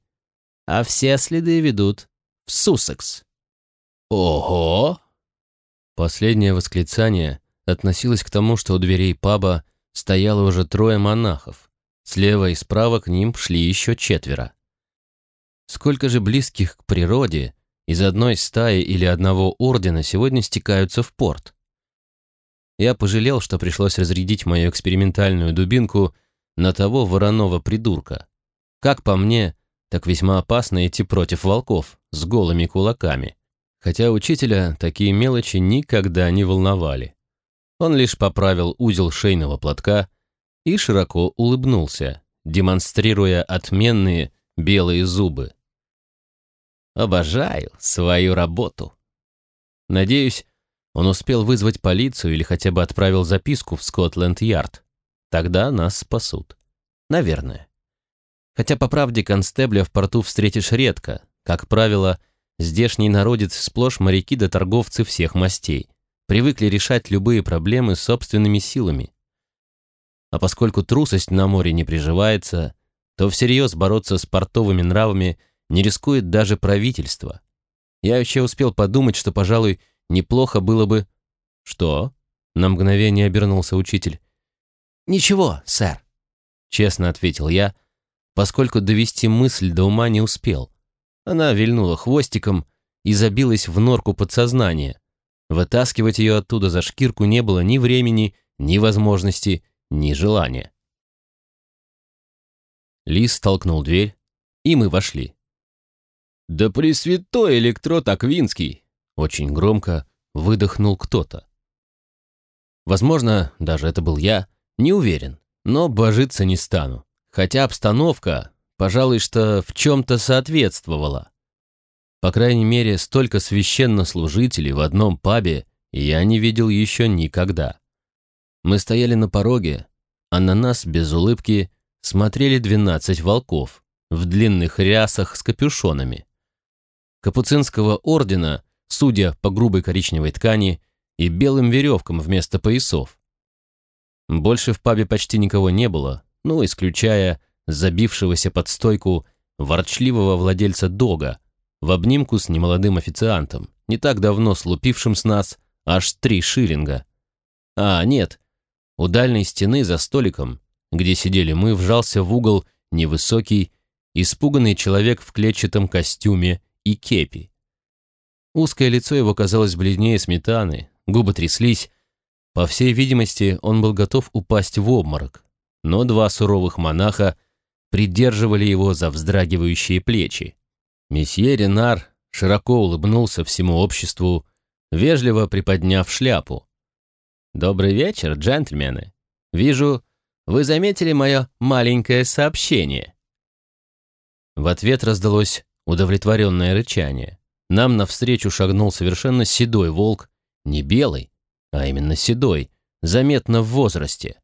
А все следы ведут в Суссекс. Ого! Последнее восклицание относилось к тому, что у дверей паба стояло уже трое монахов. Слева и справа к ним шли еще четверо. Сколько же близких к природе из одной стаи или одного ордена сегодня стекаются в порт? Я пожалел, что пришлось разрядить мою экспериментальную дубинку на того вороного придурка. Как по мне, так весьма опасно идти против волков с голыми кулаками. Хотя учителя такие мелочи никогда не волновали. Он лишь поправил узел шейного платка и широко улыбнулся, демонстрируя отменные белые зубы. Обожаю свою работу. Надеюсь, он успел вызвать полицию или хотя бы отправил записку в Скотленд-Ярд. Тогда нас спасут. Наверное. Хотя, по правде, констебля в порту встретишь редко. Как правило, здешний народец сплошь моряки да торговцы всех мастей. Привыкли решать любые проблемы собственными силами. А поскольку трусость на море не приживается, то всерьез бороться с портовыми нравами – не рискует даже правительство. Я еще успел подумать, что, пожалуй, неплохо было бы... Что? На мгновение обернулся учитель. «Ничего, сэр», — честно ответил я, поскольку довести мысль до ума не успел. Она вильнула хвостиком и забилась в норку подсознания. Вытаскивать ее оттуда за шкирку не было ни времени, ни возможности, ни желания. Лис толкнул дверь, и мы вошли. «Да пресвятой электрод Аквинский!» Очень громко выдохнул кто-то. Возможно, даже это был я, не уверен, но божиться не стану. Хотя обстановка, пожалуй, что в чем-то соответствовала. По крайней мере, столько священнослужителей в одном пабе я не видел еще никогда. Мы стояли на пороге, а на нас без улыбки смотрели двенадцать волков в длинных рясах с капюшонами капуцинского ордена, судя по грубой коричневой ткани и белым веревкам вместо поясов. Больше в пабе почти никого не было, ну, исключая забившегося под стойку ворчливого владельца дога в обнимку с немолодым официантом, не так давно слупившим с нас аж три шиллинга. А, нет, у дальней стены за столиком, где сидели мы, вжался в угол невысокий, испуганный человек в клетчатом костюме и кепи. Узкое лицо его казалось бледнее сметаны, губы тряслись. По всей видимости, он был готов упасть в обморок. Но два суровых монаха придерживали его за вздрагивающие плечи. Месье Ренар широко улыбнулся всему обществу, вежливо приподняв шляпу. «Добрый вечер, джентльмены. Вижу, вы заметили мое маленькое сообщение». В ответ раздалось удовлетворенное рычание. Нам навстречу шагнул совершенно седой волк, не белый, а именно седой, заметно в возрасте.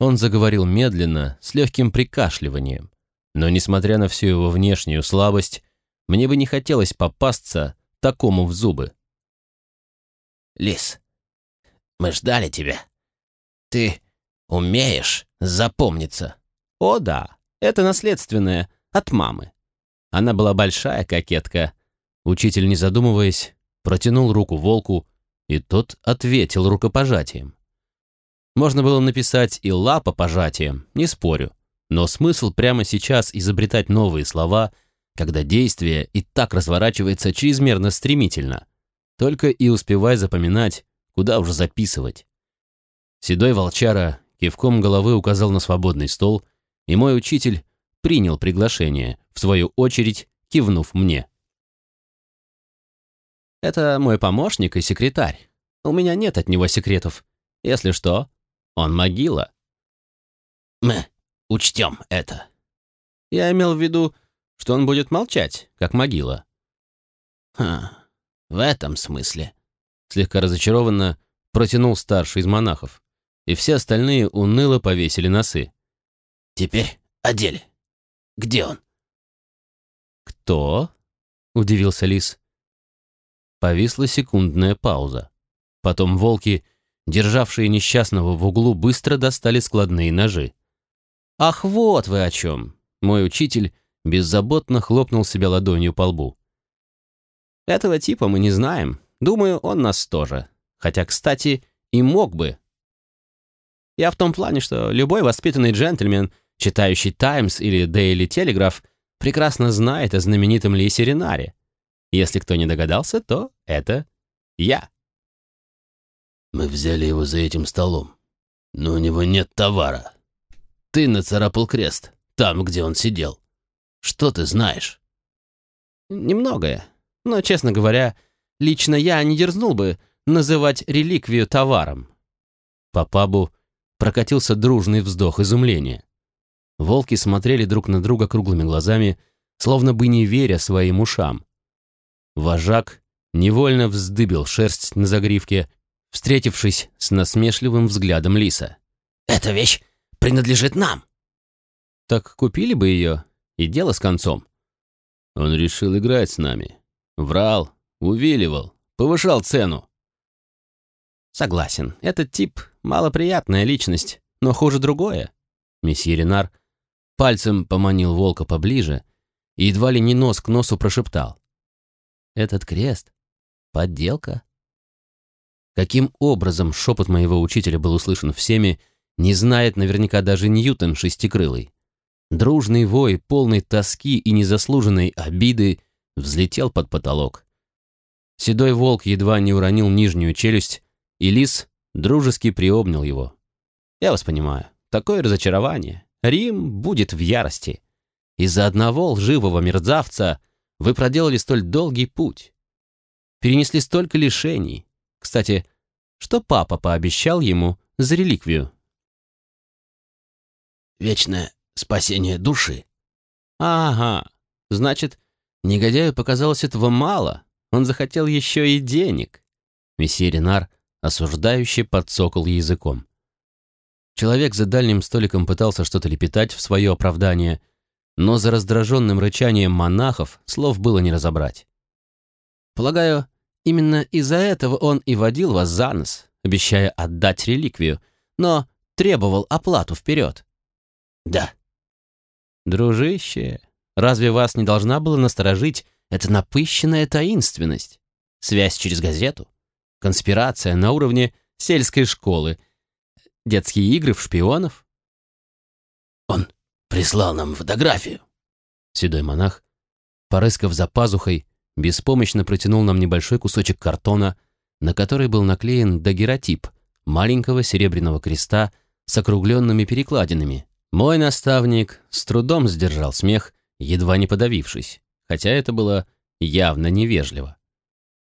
Он заговорил медленно, с легким прикашливанием. Но, несмотря на всю его внешнюю слабость, мне бы не хотелось попасться такому в зубы. «Лис, мы ждали тебя. Ты умеешь запомниться?» «О да, это наследственное, от мамы. Она была большая кокетка». Учитель, не задумываясь, протянул руку волку, и тот ответил рукопожатием. Можно было написать и лапа пожатием, не спорю, но смысл прямо сейчас изобретать новые слова, когда действие и так разворачивается чрезмерно стремительно. Только и успевай запоминать, куда уже записывать. Седой волчара кивком головы указал на свободный стол, и мой учитель принял приглашение, в свою очередь кивнув мне. «Это мой помощник и секретарь. У меня нет от него секретов. Если что, он могила». «Мы учтем это». Я имел в виду, что он будет молчать, как могила. «Ха, в этом смысле». Слегка разочарованно протянул старший из монахов, и все остальные уныло повесили носы. «Теперь о. Где он?» «Кто?» — удивился лис. Повисла секундная пауза. Потом волки державшие несчастного в углу, быстро достали складные ножи. «Ах, вот вы о чем!» Мой учитель беззаботно хлопнул себя ладонью по лбу. «Этого типа мы не знаем. Думаю, он нас тоже. Хотя, кстати, и мог бы. Я в том плане, что любой воспитанный джентльмен, читающий «Таймс» или «Дейли Телеграф», прекрасно знает о знаменитом Лисе Ренаре. Если кто не догадался, то это я. Мы взяли его за этим столом, но у него нет товара. Ты нацарапал крест, там, где он сидел. Что ты знаешь? Немногое. Но, честно говоря, лично я не дерзнул бы называть реликвию товаром. По пабу прокатился дружный вздох изумления. Волки смотрели друг на друга круглыми глазами, словно бы не веря своим ушам. Вожак невольно вздыбил шерсть на загривке встретившись с насмешливым взглядом лиса. «Эта вещь принадлежит нам!» «Так купили бы ее, и дело с концом». Он решил играть с нами. Врал, увиливал, повышал цену. Согласен, этот тип — малоприятная личность, но хуже другое. Месье Ренар пальцем поманил волка поближе и едва ли не нос к носу прошептал. «Этот крест — подделка». Каким образом шепот моего учителя был услышан всеми, не знает наверняка даже Ньютон шестикрылый. Дружный вой, полный тоски и незаслуженной обиды, взлетел под потолок. Седой волк едва не уронил нижнюю челюсть, и лис дружески приобнял его. Я вас понимаю, такое разочарование. Рим будет в ярости. Из-за одного лживого мерзавца вы проделали столь долгий путь. Перенесли столько лишений, кстати, что папа пообещал ему за реликвию? Вечное спасение души. Ага, значит, негодяю показалось этого мало. Он захотел еще и денег. Месье Ренар осуждающе подсокал языком. Человек за дальним столиком пытался что-то лепетать в свое оправдание, но за раздраженным рычанием монахов слов было не разобрать. Полагаю, Именно из-за этого он и водил вас за нос, обещая отдать реликвию, но требовал оплату вперед. Да. Дружище, разве вас не должна была насторожить эта напыщенная таинственность? Связь через газету? Конспирация на уровне сельской школы? Детские игры в шпионов? Он прислал нам фотографию. Седой монах, порыскав за пазухой, беспомощно протянул нам небольшой кусочек картона, на который был наклеен дагеротип маленького серебряного креста с округленными перекладинами. Мой наставник с трудом сдержал смех, едва не подавившись, хотя это было явно невежливо.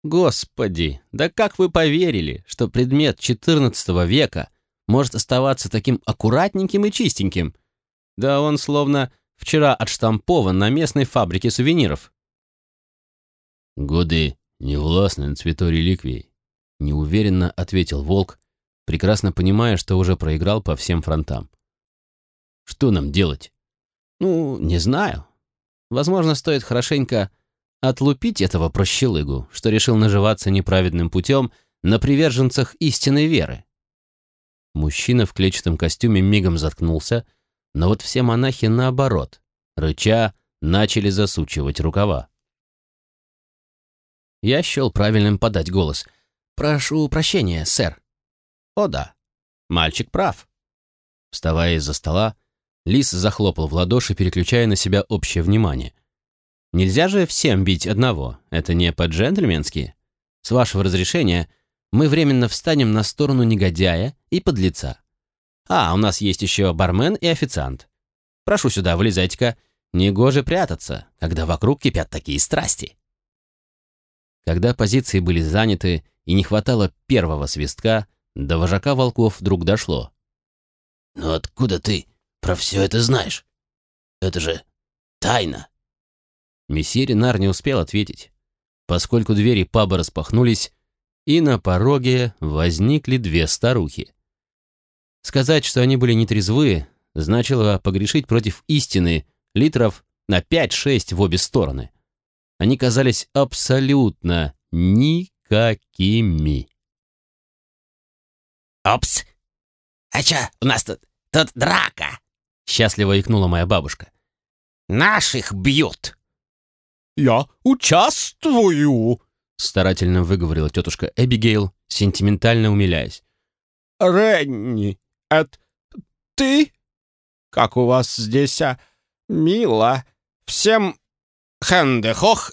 Господи, да как вы поверили, что предмет XIV века может оставаться таким аккуратненьким и чистеньким? Да он словно вчера отштампован на местной фабрике сувениров. «Годы не властны над святой реликвией», — неуверенно ответил Волк, прекрасно понимая, что уже проиграл по всем фронтам. «Что нам делать?» «Ну, не знаю. Возможно, стоит хорошенько отлупить этого прощелыгу, что решил наживаться неправедным путем на приверженцах истинной веры». Мужчина в клетчатом костюме мигом заткнулся, но вот все монахи наоборот, рыча, начали засучивать рукава. Я счел правильным подать голос. «Прошу прощения, сэр». «О да, мальчик прав». Вставая из-за стола, Лис захлопал в ладоши, переключая на себя общее внимание. «Нельзя же всем бить одного, это не по-джентльменски. С вашего разрешения мы временно встанем на сторону негодяя и подлеца. А, у нас есть еще бармен и официант. Прошу сюда, вылезайте-ка. Негоже прятаться, когда вокруг кипят такие страсти». Когда позиции были заняты и не хватало первого свистка, до вожака волков вдруг дошло. «Но откуда ты про все это знаешь? Это же тайна!» Месье Ренар не успел ответить, поскольку двери паба распахнулись, и на пороге возникли две старухи. Сказать, что они были нетрезвы, значило погрешить против истины литров на 5-6 в обе стороны они казались абсолютно никакими. «Опс! А чё, у нас тут, тут драка!» — счастливо икнула моя бабушка. «Наших бьют!» «Я участвую!» — старательно выговорила тетушка Эбигейл, сентиментально умиляясь. «Ренни, это ты? Как у вас здесь, а? Мило. Всем Хенде хох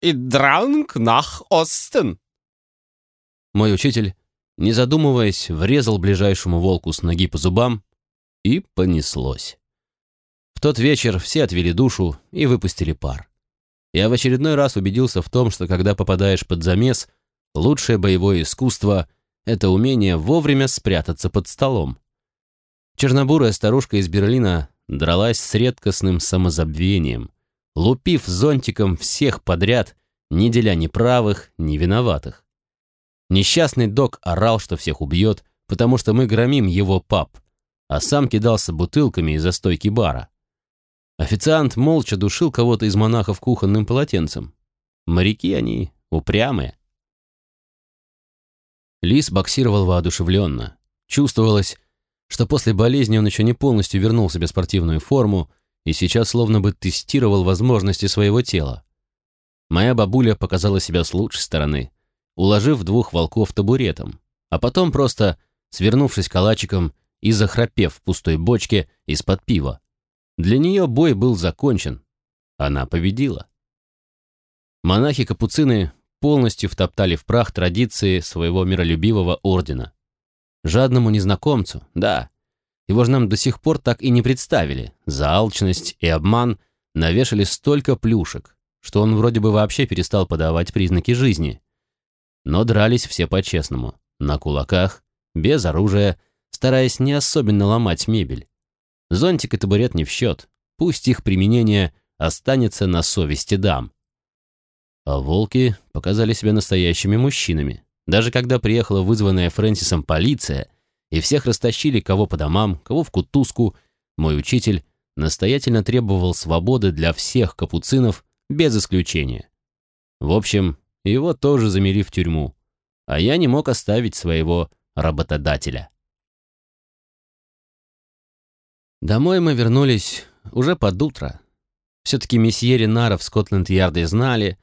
и дранг нах остен. Мой учитель, не задумываясь, врезал ближайшему волку с ноги по зубам, и понеслось. В тот вечер все отвели душу и выпустили пар. Я в очередной раз убедился в том, что когда попадаешь под замес, лучшее боевое искусство — это умение вовремя спрятаться под столом. Чернобурая старушка из Берлина дралась с редкостным самозабвением — лупив зонтиком всех подряд, не деля ни правых, ни виноватых. Несчастный док орал, что всех убьет, потому что мы громим его пап, а сам кидался бутылками из-за стойки бара. Официант молча душил кого-то из монахов кухонным полотенцем. Моряки они упрямые. Лис боксировал воодушевленно. Чувствовалось, что после болезни он еще не полностью вернул себе спортивную форму, и сейчас словно бы тестировал возможности своего тела. Моя бабуля показала себя с лучшей стороны, уложив двух волков табуретом, а потом просто свернувшись калачиком и захрапев в пустой бочке из-под пива. Для нее бой был закончен. Она победила. Монахи-капуцины полностью втоптали в прах традиции своего миролюбивого ордена. Жадному незнакомцу, да, его же нам до сих пор так и не представили. За алчность и обман навешали столько плюшек, что он вроде бы вообще перестал подавать признаки жизни. Но дрались все по-честному, на кулаках, без оружия, стараясь не особенно ломать мебель. Зонтик и табурет не в счет, пусть их применение останется на совести дам. А волки показали себя настоящими мужчинами. Даже когда приехала вызванная Фрэнсисом полиция — и всех растащили кого по домам, кого в кутузку. Мой учитель настоятельно требовал свободы для всех капуцинов без исключения. В общем, его тоже замели в тюрьму, а я не мог оставить своего работодателя. Домой мы вернулись уже под утро. Все-таки месье Ренара в Скотленд-Ярде знали,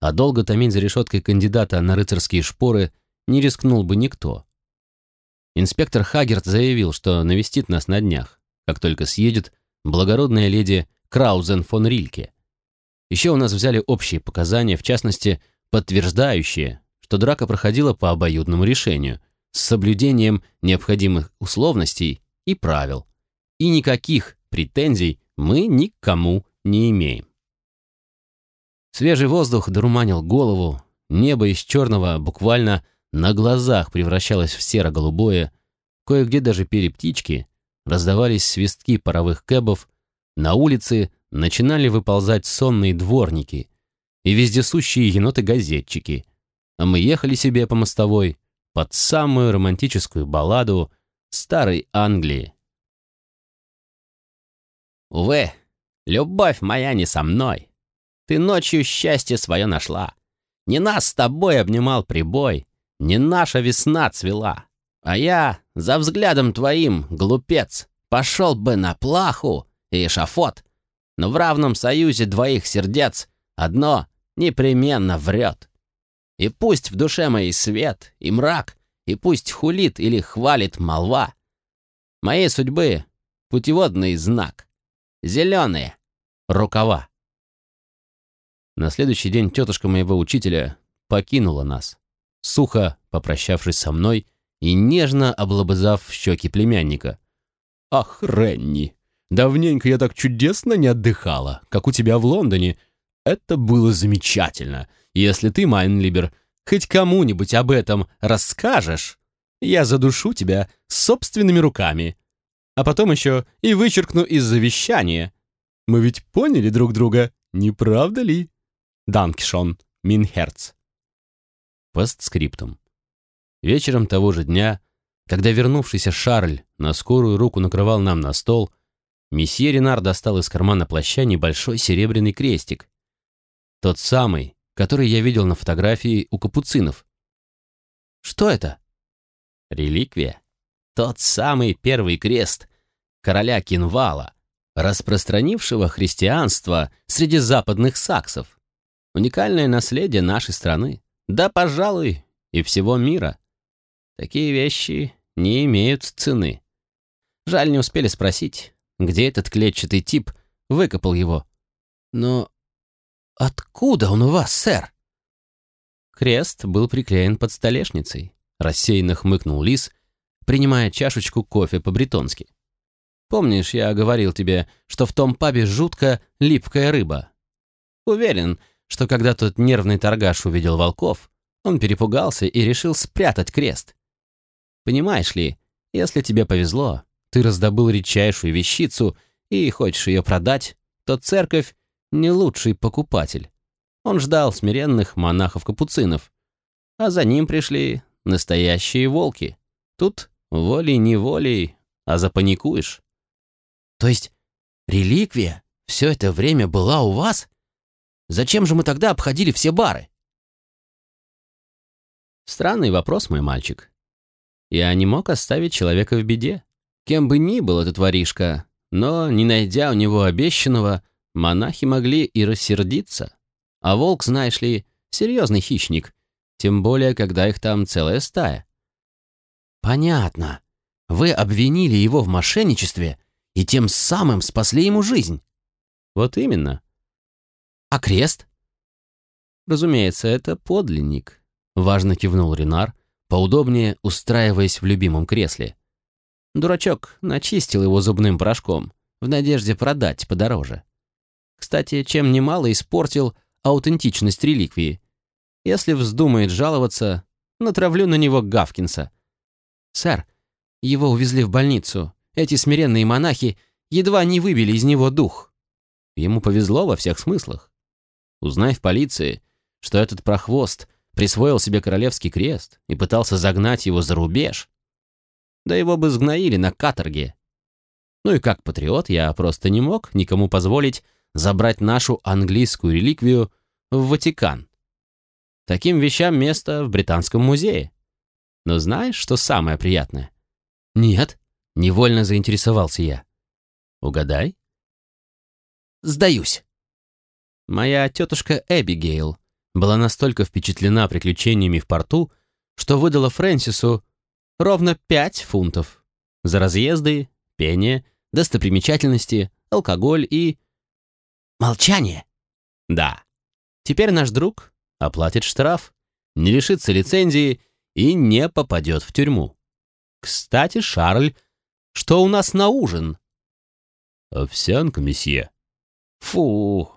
а долго томить за решеткой кандидата на рыцарские шпоры не рискнул бы никто. Инспектор Хагерт заявил, что навестит нас на днях, как только съедет благородная леди Краузен фон Рильке. Еще у нас взяли общие показания, в частности, подтверждающие, что драка проходила по обоюдному решению, с соблюдением необходимых условностей и правил. И никаких претензий мы никому не имеем. Свежий воздух дурманил голову, небо из черного буквально на глазах превращалось в серо-голубое, кое-где даже пели птички, раздавались свистки паровых кэбов, на улице начинали выползать сонные дворники и вездесущие еноты-газетчики, а мы ехали себе по мостовой под самую романтическую балладу старой Англии. Увы, любовь моя не со мной. Ты ночью счастье свое нашла. Не нас с тобой обнимал прибой, не наша весна цвела. А я за взглядом твоим, глупец, пошел бы на плаху и эшафот, но в равном союзе двоих сердец одно непременно врет. И пусть в душе моей свет и мрак, и пусть хулит или хвалит молва, моей судьбы путеводный знак, зеленые рукава. На следующий день тетушка моего учителя покинула нас, сухо попрощавшись со мной и нежно облобызав щеки племянника. «Ах, Ренни, давненько я так чудесно не отдыхала, как у тебя в Лондоне. Это было замечательно. Если ты, Майнлибер, хоть кому-нибудь об этом расскажешь, я задушу тебя собственными руками. А потом еще и вычеркну из завещания. Мы ведь поняли друг друга, не правда ли?» Данкшон, Минхерц. Постскриптум. Вечером того же дня, когда вернувшийся Шарль на скорую руку накрывал нам на стол, месье Ренар достал из кармана плаща небольшой серебряный крестик. Тот самый, который я видел на фотографии у капуцинов. Что это? Реликвия. Тот самый первый крест короля Кинвала, распространившего христианство среди западных саксов. Уникальное наследие нашей страны, да, пожалуй, и всего мира. Такие вещи не имеют цены. Жаль, не успели спросить, где этот клетчатый тип выкопал его. Но откуда он у вас, сэр? Крест был приклеен под столешницей. Рассеянно хмыкнул лис, принимая чашечку кофе по-бретонски. Помнишь, я говорил тебе, что в том пабе жутко липкая рыба? Уверен, что когда тот нервный торгаш увидел волков, он перепугался и решил спрятать крест. Понимаешь ли, если тебе повезло, ты раздобыл редчайшую вещицу и хочешь ее продать, то церковь не лучший покупатель. Он ждал смиренных монахов-капуцинов, а за ним пришли настоящие волки. Тут волей-неволей, а запаникуешь. То есть реликвия все это время была у вас? Зачем же мы тогда обходили все бары? Странный вопрос, мой мальчик. Я не мог оставить человека в беде. Кем бы ни был этот воришка, но, не найдя у него обещанного, монахи могли и рассердиться. А волк, знаешь ли, серьезный хищник, тем более, когда их там целая стая. Понятно. Вы обвинили его в мошенничестве и тем самым спасли ему жизнь. Вот именно. А крест? Разумеется, это подлинник. Важно кивнул Ренар, поудобнее устраиваясь в любимом кресле. Дурачок начистил его зубным порошком, в надежде продать подороже. Кстати, чем немало испортил аутентичность реликвии. Если вздумает жаловаться, натравлю на него Гавкинса. «Сэр, его увезли в больницу. Эти смиренные монахи едва не выбили из него дух. Ему повезло во всех смыслах. Узнай в полиции, что этот прохвост присвоил себе королевский крест и пытался загнать его за рубеж, да его бы сгноили на каторге. Ну и как патриот я просто не мог никому позволить забрать нашу английскую реликвию в Ватикан. Таким вещам место в Британском музее. Но знаешь, что самое приятное? Нет, невольно заинтересовался я. Угадай. Сдаюсь. Моя тетушка Эбигейл была настолько впечатлена приключениями в порту, что выдала Фрэнсису ровно пять фунтов за разъезды, пение, достопримечательности, алкоголь и... Молчание! Да. Теперь наш друг оплатит штраф, не лишится лицензии и не попадет в тюрьму. Кстати, Шарль, что у нас на ужин? Овсянка, месье. Фу,